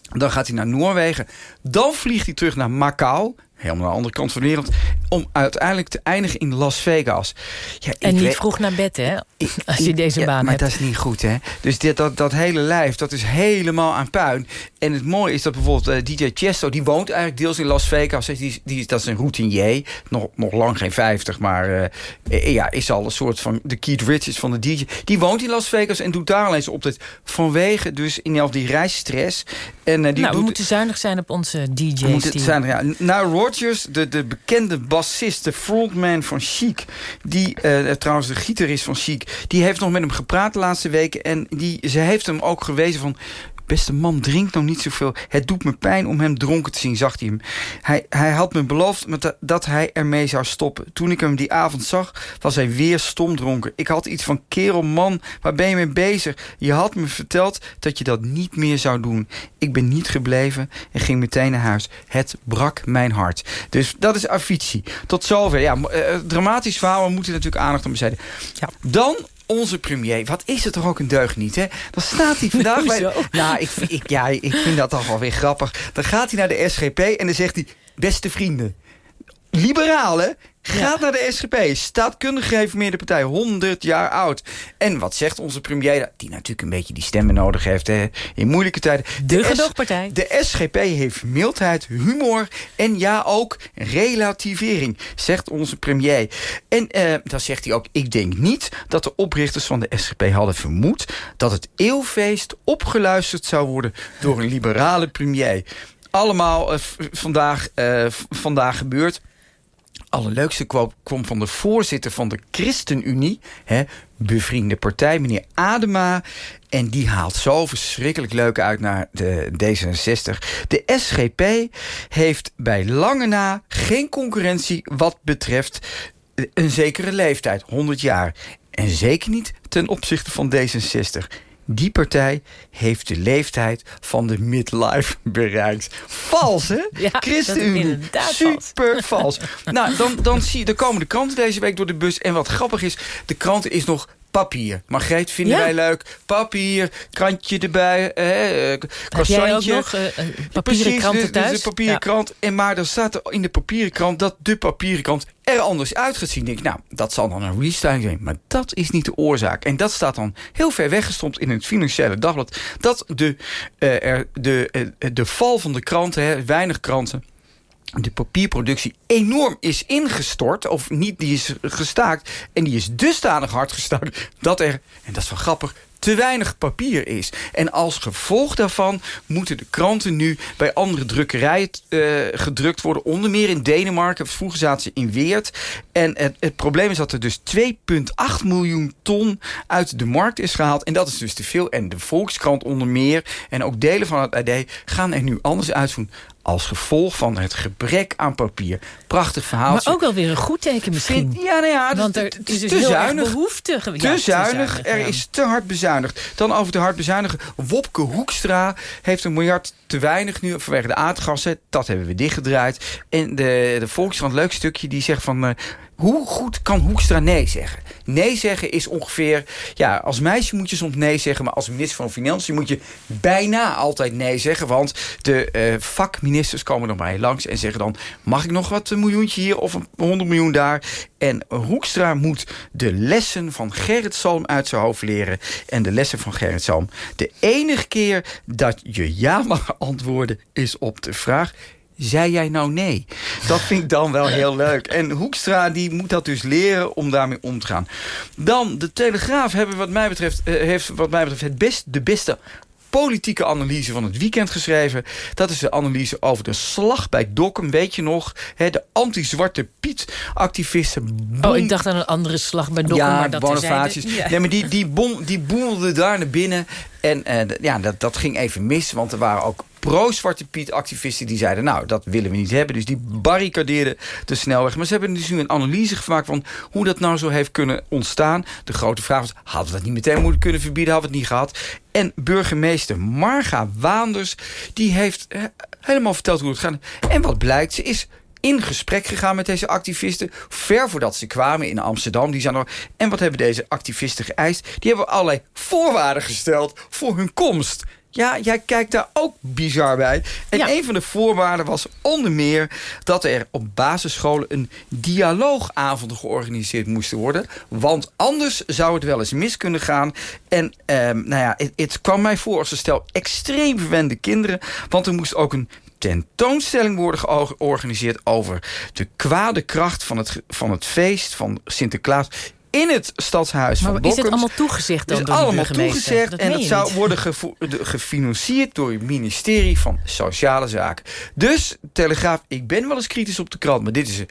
Dan gaat hij naar Noorwegen. Dan vliegt hij terug naar Macau helemaal aan de andere kant van de wereld... om uiteindelijk te eindigen in Las Vegas. Ja, en niet vroeg naar bed, hè? *laughs* Als je deze baan maar hebt. dat is niet goed, hè? Dus dit, dat, dat hele lijf, dat is helemaal aan puin. En het mooie is dat bijvoorbeeld uh, DJ Chesto... die woont eigenlijk deels in Las Vegas. Die, die, dat is een routinier. Nog, nog lang geen 50, maar uh, ja, is al een soort van... de Keith Richards van de DJ. Die woont in Las Vegas en doet daar alleen zijn optreden. Vanwege dus in die reisstress. En, uh, die nou, doet, we moeten zuinig zijn op onze DJ's. We moeten zuinig, ja. Nou, Rogers, de, de bekende bassist, de frontman van Chic... die uh, trouwens de gitarist van Chic... die heeft nog met hem gepraat de laatste weken... en die, ze heeft hem ook gewezen van Beste man, drink nou niet zoveel. Het doet me pijn om hem dronken te zien, zag hij hem. Hij, hij had me beloofd met dat- hij ermee zou stoppen. Toen ik hem die avond zag, was hij weer stom dronken. Ik had iets van, kerel, man, waar ben je mee bezig? Je had me verteld dat je dat niet meer zou doen. Ik ben niet gebleven en ging meteen naar huis. Het brak mijn hart. Dus dat is Avicii. Tot zover. Ja, eh, dramatisch verhaal, we moeten natuurlijk aandacht aan besteden. Dan onze premier. Wat is het toch ook een deugd niet, hè? Dan staat hij vandaag *laughs* bij... Nou, ik, ik, ja, ik vind dat toch wel weer grappig. Dan gaat hij naar de SGP en dan zegt hij... Beste vrienden, liberalen, gaat naar de SGP. Staatkundig gereformeerde partij, 100 jaar oud. En wat zegt onze premier? Die natuurlijk een beetje die stemmen nodig heeft hè, in moeilijke tijden. De S- gedoogpartij. De SGP heeft mildheid, humor en ja ook relativering, zegt onze premier. En eh, dan zegt hij ook, ik denk niet dat de oprichters van de SGP hadden vermoed... dat het eeuwfeest opgeluisterd zou worden door een liberale premier. Allemaal eh, vandaag, v- vandaag gebeurd allerleukste kwam, kwam van de voorzitter van de ChristenUnie, hè, bevriende partij, meneer Adema. En die haalt zo verschrikkelijk leuk uit naar de D66. De SGP heeft bij lange na geen concurrentie wat betreft een zekere leeftijd, 100 jaar. En zeker niet ten opzichte van D66. Die partij heeft de leeftijd van de midlife *laughs* bereikt. Vals, hè? *laughs* Ja, ChristenUnie. Super vals. *laughs* nou, dan, dan, zie, dan komen de kranten deze week door de bus. En wat grappig is, de kranten is nog papier. Margreet, vinden Ja. wij leuk. Papier, krantje erbij, eh, Heb croissantje. nog papieren Precies, kranten dus- dus thuis? de papieren Ja. krant. En maar dan staat er in de papieren krant dat de papieren krant er anders uit gaat zien. Denk nou, dat zal dan een restyling zijn. Maar dat is niet de oorzaak. En dat staat dan heel ver weggestompt in het Financiële Dagblad. Dat de, eh, er, de, eh, de val van de kranten, hè, weinig kranten de papierproductie enorm is ingestort. Of niet, die is gestaakt. En die is dusdanig hard gestaakt dat er, en dat is wel grappig, te weinig papier is. En als gevolg daarvan moeten de kranten nu bij andere drukkerijen eh, gedrukt worden. Onder meer in Denemarken. Vroeger zaten ze in Weert. En het, het probleem is dat er dus 2,8 miljoen ton uit de markt is gehaald. En dat is dus te veel. En de Volkskrant onder meer en ook delen van het AD gaan er nu anders uitvoeren als gevolg van het gebrek aan papier. Prachtig verhaal. Maar ook wel weer een goed teken misschien. Ja, nou ja, Want het- er het is dus te heel erg zuinig. behoefte. Te ja, zuinig. Er ja. is te hard bezuinigd. Dan over de hard bezuinigen. Wopke Hoekstra heeft een miljard te weinig nu vanwege de aardgassen. Dat hebben we dichtgedraaid. En de, de Volkskrant, leuk stukje, die zegt van... eh, hoe goed kan Hoekstra nee zeggen? Nee zeggen is ongeveer... Ja, als meisje moet je soms nee zeggen... maar als minister van Financiën moet je bijna altijd nee zeggen. Want de eh, vakministers komen er bij langs en zeggen dan... mag ik nog wat een miljoentje hier of een 100 miljoen daar? En Hoekstra moet de lessen van Gerrit Salm uit zijn hoofd leren. En de lessen van Gerrit Salm. De enige keer dat je ja mag antwoorden is op de vraag... Zei jij nou nee? Dat vind ik dan wel heel leuk. En Hoekstra die moet dat dus leren om daarmee om te gaan. Dan, de Telegraaf hebben wat mij betreft, eh, heeft wat mij betreft het best, de beste politieke analyse van het weekend geschreven. Dat is de analyse over de slag bij Dokkum. Weet je nog? Hè, de anti-Zwarte Piet-activisten. Oh, ik dacht aan een andere slag bij Dokkum, ja, maar dat Bonifatius. terzijde. Ja. Nee, maar die, die, bon, die boemelde daar naar binnen. En eh, ja, dat, dat ging even mis. Want er waren ook pro-Zwarte Piet-activisten die zeiden... nou, dat willen we niet hebben. Dus die barricadeerden de snelweg. Maar ze hebben dus nu een analyse gemaakt van hoe dat nou zo heeft kunnen ontstaan. De grote vraag was, hadden we dat niet meteen moeten kunnen verbieden? Hadden we het niet gehad? En burgemeester Marga Waanders, die heeft eh, helemaal verteld hoe het gaat. En wat blijkt, ze is in gesprek gegaan met deze activisten. Ver voordat ze kwamen in Amsterdam. Die zijn er, en wat hebben deze activisten geëist? Die hebben allerlei voorwaarden gesteld voor hun komst. Ja, jij kijkt daar ook bizar bij. En een van de voorwaarden was onder meer... dat er op basisscholen een dialoogavond georganiseerd moesten worden. Want anders zou het wel eens mis kunnen gaan. En ehm, nou ja, het, het kwam mij voor als een stel extreem verwende kinderen. Want er moest ook een tentoonstelling worden georganiseerd... over de kwade kracht van het, van het feest van Sinterklaas in het stadshuis Maar van is Dokkum. allemaal toegezegd dan Het is door allemaal toegezegd Dat en het je zou niet. worden gefinancierd door het ministerie van Sociale Zaken. Dus, Telegraaf, ik ben wel eens kritisch op de krant... maar dit is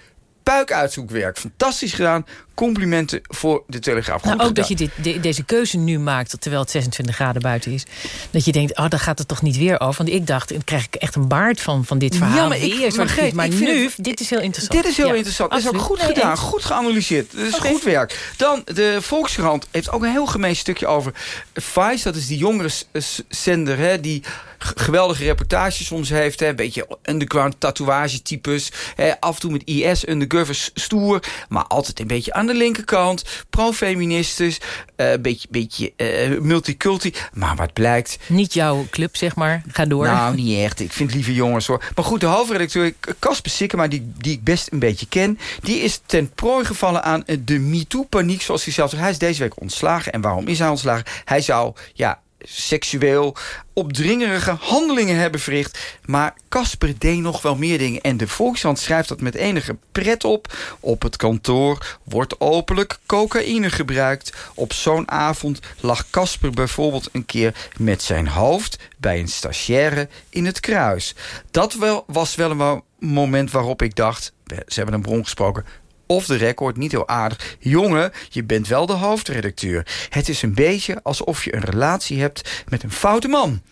puikuitzoekwerk. Fantastisch gedaan. Complimenten voor de Telegraaf. Nou, ook dat je dit, de- deze keuze nu maakt, terwijl het 26 graden buiten is. Dat je denkt, oh, daar gaat het toch niet weer over. Want ik dacht, dan krijg ik echt een baard van, van dit verhaal. Ja, maar ik- weer, maar maar nu, het- dit is heel interessant. Dit is heel Ja, interessant. Dat is ook goed Nee, gedaan, eens. goed geanalyseerd. Dat is goed werk. Dan, de Volkskrant heeft ook een heel gemeen stukje over Vice. Dat is die jongere s- s- zender hè, die geweldige reportages soms heeft. Hè, een beetje underground tatoeagetypes. Hè, af en toe met IS, undercover stoer. Maar altijd een beetje aan de linkerkant. Pro-feministes. eh, Een beetje, beetje eh, multiculti. Maar wat blijkt... Niet jouw club, zeg maar. Ga door. Nou, niet echt. Ik vind liever jongens hoor. Maar goed, de hoofdredacteur Casper Sikkema, die, die ik best een beetje ken... die is ten prooi gevallen aan eh, de MeToo-paniek, zoals hij zelf zegt. Hij is deze week ontslagen. En waarom is hij ontslagen? Hij zou, ja, seksueel opdringerige handelingen hebben verricht. Maar Casper deed nog wel meer dingen. En de Volkskrant schrijft dat met enige pret op. Op het kantoor wordt openlijk cocaïne gebruikt. Op zo'n avond lag Casper bijvoorbeeld een keer met zijn hoofd... bij een stagiaire in het kruis. Dat wel, was wel een mo- moment waarop ik dacht... ze hebben een bron gesproken... Of de record, niet heel aardig. Jongen, je bent wel de hoofdredacteur. Het is een beetje alsof je een relatie hebt met een foute man.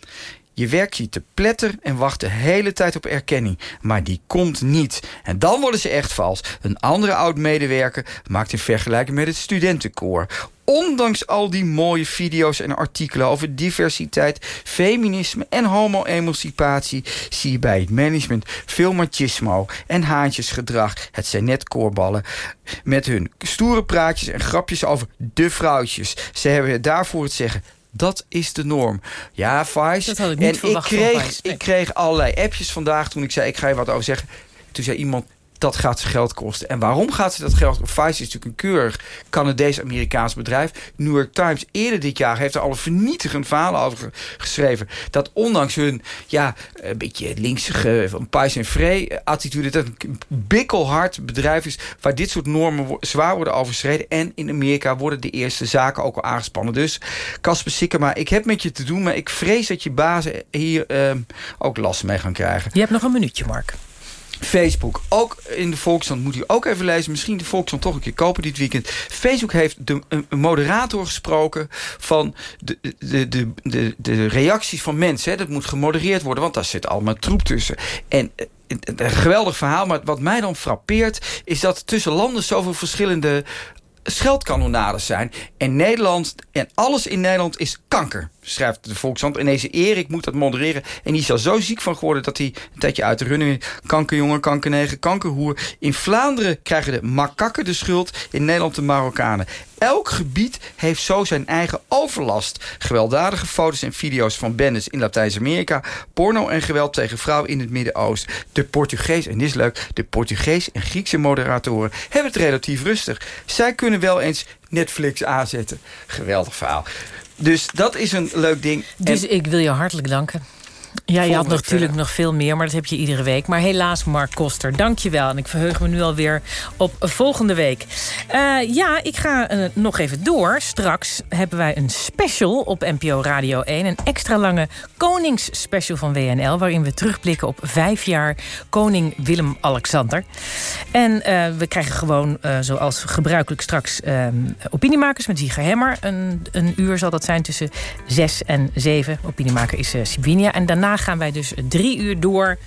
Je werkt je te pletter en wacht de hele tijd op erkenning. Maar die komt niet. En dan worden ze echt vals. Een andere oud-medewerker maakt een vergelijking met het studentenkoor. Ondanks al die mooie video's en artikelen over diversiteit, feminisme en homo-emancipatie, zie je bij het management veel machismo en haantjesgedrag. Het zijn net koorballen met hun stoere praatjes en grapjes over de vrouwtjes. Ze hebben daarvoor het zeggen. Dat is de norm. Ja, Vice. Dat had ik niet en verwacht ik kreeg, nee. ik kreeg allerlei appjes vandaag toen ik zei... ik ga je wat over zeggen. Toen zei iemand, dat gaat ze geld kosten. En waarom gaat ze dat geld kosten? Vice is natuurlijk een keurig Canadees-Amerikaans bedrijf. New York Times eerder dit jaar heeft er al een vernietigend verhaal over ge- geschreven. Dat ondanks hun, ja, een beetje linksige, van Pais en Vree attitude... dat een bikkelhard bedrijf is waar dit soort normen zwaar worden overschreden. En in Amerika worden de eerste zaken ook al aangespannen. Dus Casper Sikkema, ik heb met je te doen... maar ik vrees dat je bazen hier ehm, ook last mee gaan krijgen. Je hebt nog een minuutje, Mark. Facebook. Ook in de Volkskrant moet u ook even lezen. Misschien de Volkskrant toch een keer kopen dit weekend. Facebook heeft de, een, moderator gesproken van de, de, de, de, de reacties van mensen. Hè. Dat moet gemodereerd worden, want daar zit allemaal troep tussen. En eh, een geweldig verhaal, maar wat mij dan frappeert... is dat tussen landen zoveel verschillende scheldkanonades zijn. En Nederland, en alles in Nederland is kanker, schrijft de Volkskrant. En deze Erik moet dat modereren. En die is al zo ziek van geworden dat hij een tijdje uit de running. Kankerjongen, kankerneger, kankerhoer. In Vlaanderen krijgen de makakken de schuld. In Nederland de Marokkanen. Elk gebied heeft zo zijn eigen overlast. Gewelddadige foto's en video's van bendes in Latijns-Amerika. Porno en geweld tegen vrouwen in het Midden-Oosten. De Portugees, en dit is leuk... de Portugees en Griekse moderatoren hebben het relatief rustig. Zij kunnen wel eens Netflix aanzetten. Geweldig verhaal. Dus dat is een leuk ding. Dus En- ik wil je hartelijk danken. Ja, je had natuurlijk nog veel meer, maar dat heb je iedere week. Maar helaas, Mark Koster, dank je wel. En ik verheug me nu alweer op volgende week. Eh, ja, ik ga eh, nog even door. Straks hebben wij een special op NPO Radio 1. Een extra lange koningsspecial van WNL... waarin we terugblikken op vijf jaar koning Willem-Alexander. En eh, we krijgen gewoon, zoals gebruikelijk straks... opiniemakers met Zieger Hemmer. Een, een uur zal dat zijn tussen zes en zeven. Opiniemaker is Sibinia. En daarna gaan wij dus drie uur door...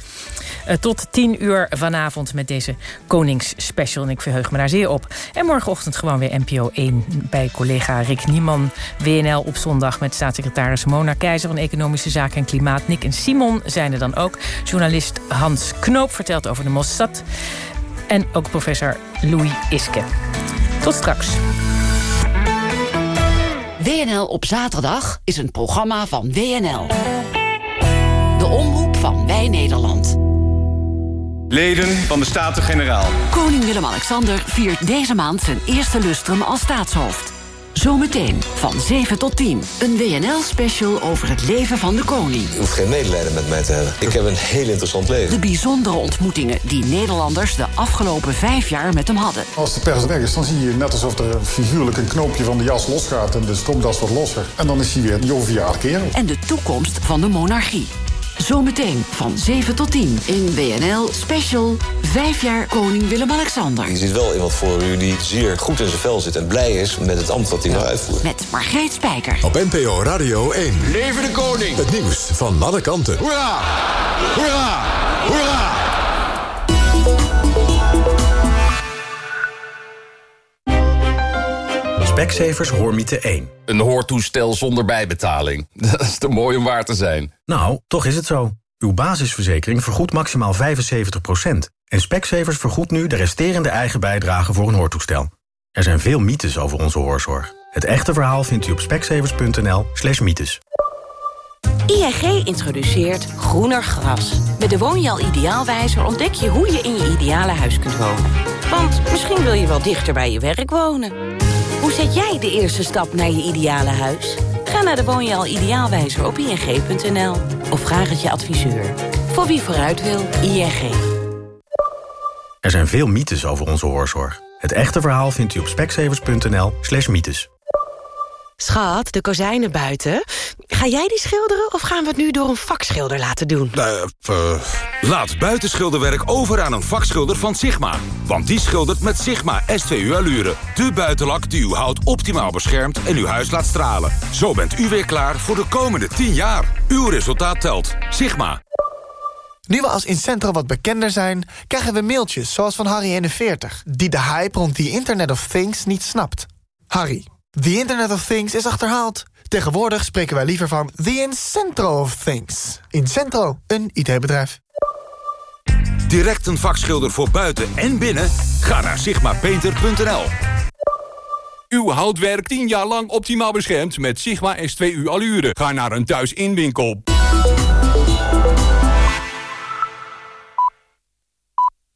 Uh, tot tien uur vanavond met deze Koningsspecial. En ik verheug me daar zeer op. En morgenochtend gewoon weer NPO 1 bij collega Rick Nieman. WNL op zondag met staatssecretaris Mona Keizer... van Economische Zaken en Klimaat. Nick en Simon zijn er dan ook. Journalist Hans Knoop vertelt over de Mossad. En ook professor Louis Iske. Tot straks. WNL op zaterdag is een programma van WNL. Omroep van Wij Nederland. Leden van de Staten-Generaal. Koning Willem-Alexander viert deze maand zijn eerste lustrum als staatshoofd. Zometeen van 7 tot 10. Een WNL-special over het leven van de koning. Je hoeft geen medelijden met mij te hebben. Ik heb een heel interessant leven. De bijzondere ontmoetingen die Nederlanders de afgelopen vijf jaar met hem hadden. Als de pers weg is, dan zie je net alsof er figuurlijk een knoopje van de jas losgaat... en de stropdas wat losser. En dan is hij weer een joviaal kerel. En de toekomst van de monarchie. Zometeen van 7 tot 10 in WNL Special 5 jaar koning Willem-Alexander. Je ziet wel iemand voor u die zeer goed in zijn vel zit... en blij is met het ambt dat hij nou uitvoert. Met Margreet Spijker. Op NPO Radio 1. Leven de koning! Het nieuws van alle kanten. Hoera! Hoera! Hoera! Specsavers Hoormiete 1. Een hoortoestel zonder bijbetaling. *laughs* Dat is te mooi om waar te zijn. Nou, toch is het zo. Uw basisverzekering vergoedt maximaal 75%. En Specsavers vergoedt nu de resterende eigen bijdrage voor een hoortoestel. Er zijn veel mythes over onze hoorzorg. Het echte verhaal vindt u op specsavers.nl slash mythes. ING introduceert groener gras. Met de Woonjaal Ideaalwijzer ontdek je hoe je in je ideale huis kunt wonen. Want misschien wil je wel dichter bij je werk wonen. Hoe zet jij de eerste stap naar je ideale huis? Ga naar de Woonjaal Ideaalwijzer op ing.nl. Of vraag het je adviseur. Voor wie vooruit wil, ING. Er zijn veel mythes over onze hoorzorg. Het echte verhaal vindt u op specsavers.nl slash mythes. Schat, de kozijnen buiten. Ga jij die schilderen of gaan we het nu door een vakschilder laten doen? Uh, laat buitenschilderwerk over aan een vakschilder van Sigma. Want die schildert met Sigma S2U Allure. De buitenlak die uw hout optimaal beschermt en uw huis laat stralen. Zo bent u weer klaar voor de komende 10 jaar. Uw resultaat telt. Sigma. Nu we als Incentro wat bekender zijn... krijgen we mailtjes zoals van Harry41... die de hype rond die Internet of Things niet snapt. Harry, the Internet of Things is achterhaald. Tegenwoordig spreken wij liever van the Incentro of Things. Incentro, een IT-bedrijf. Direct een vakschilder voor buiten en binnen? Ga naar sigmapainter.nl. Uw houtwerk 10 jaar lang optimaal beschermd met Sigma S2U Allure. Ga naar een thuisinwinkel.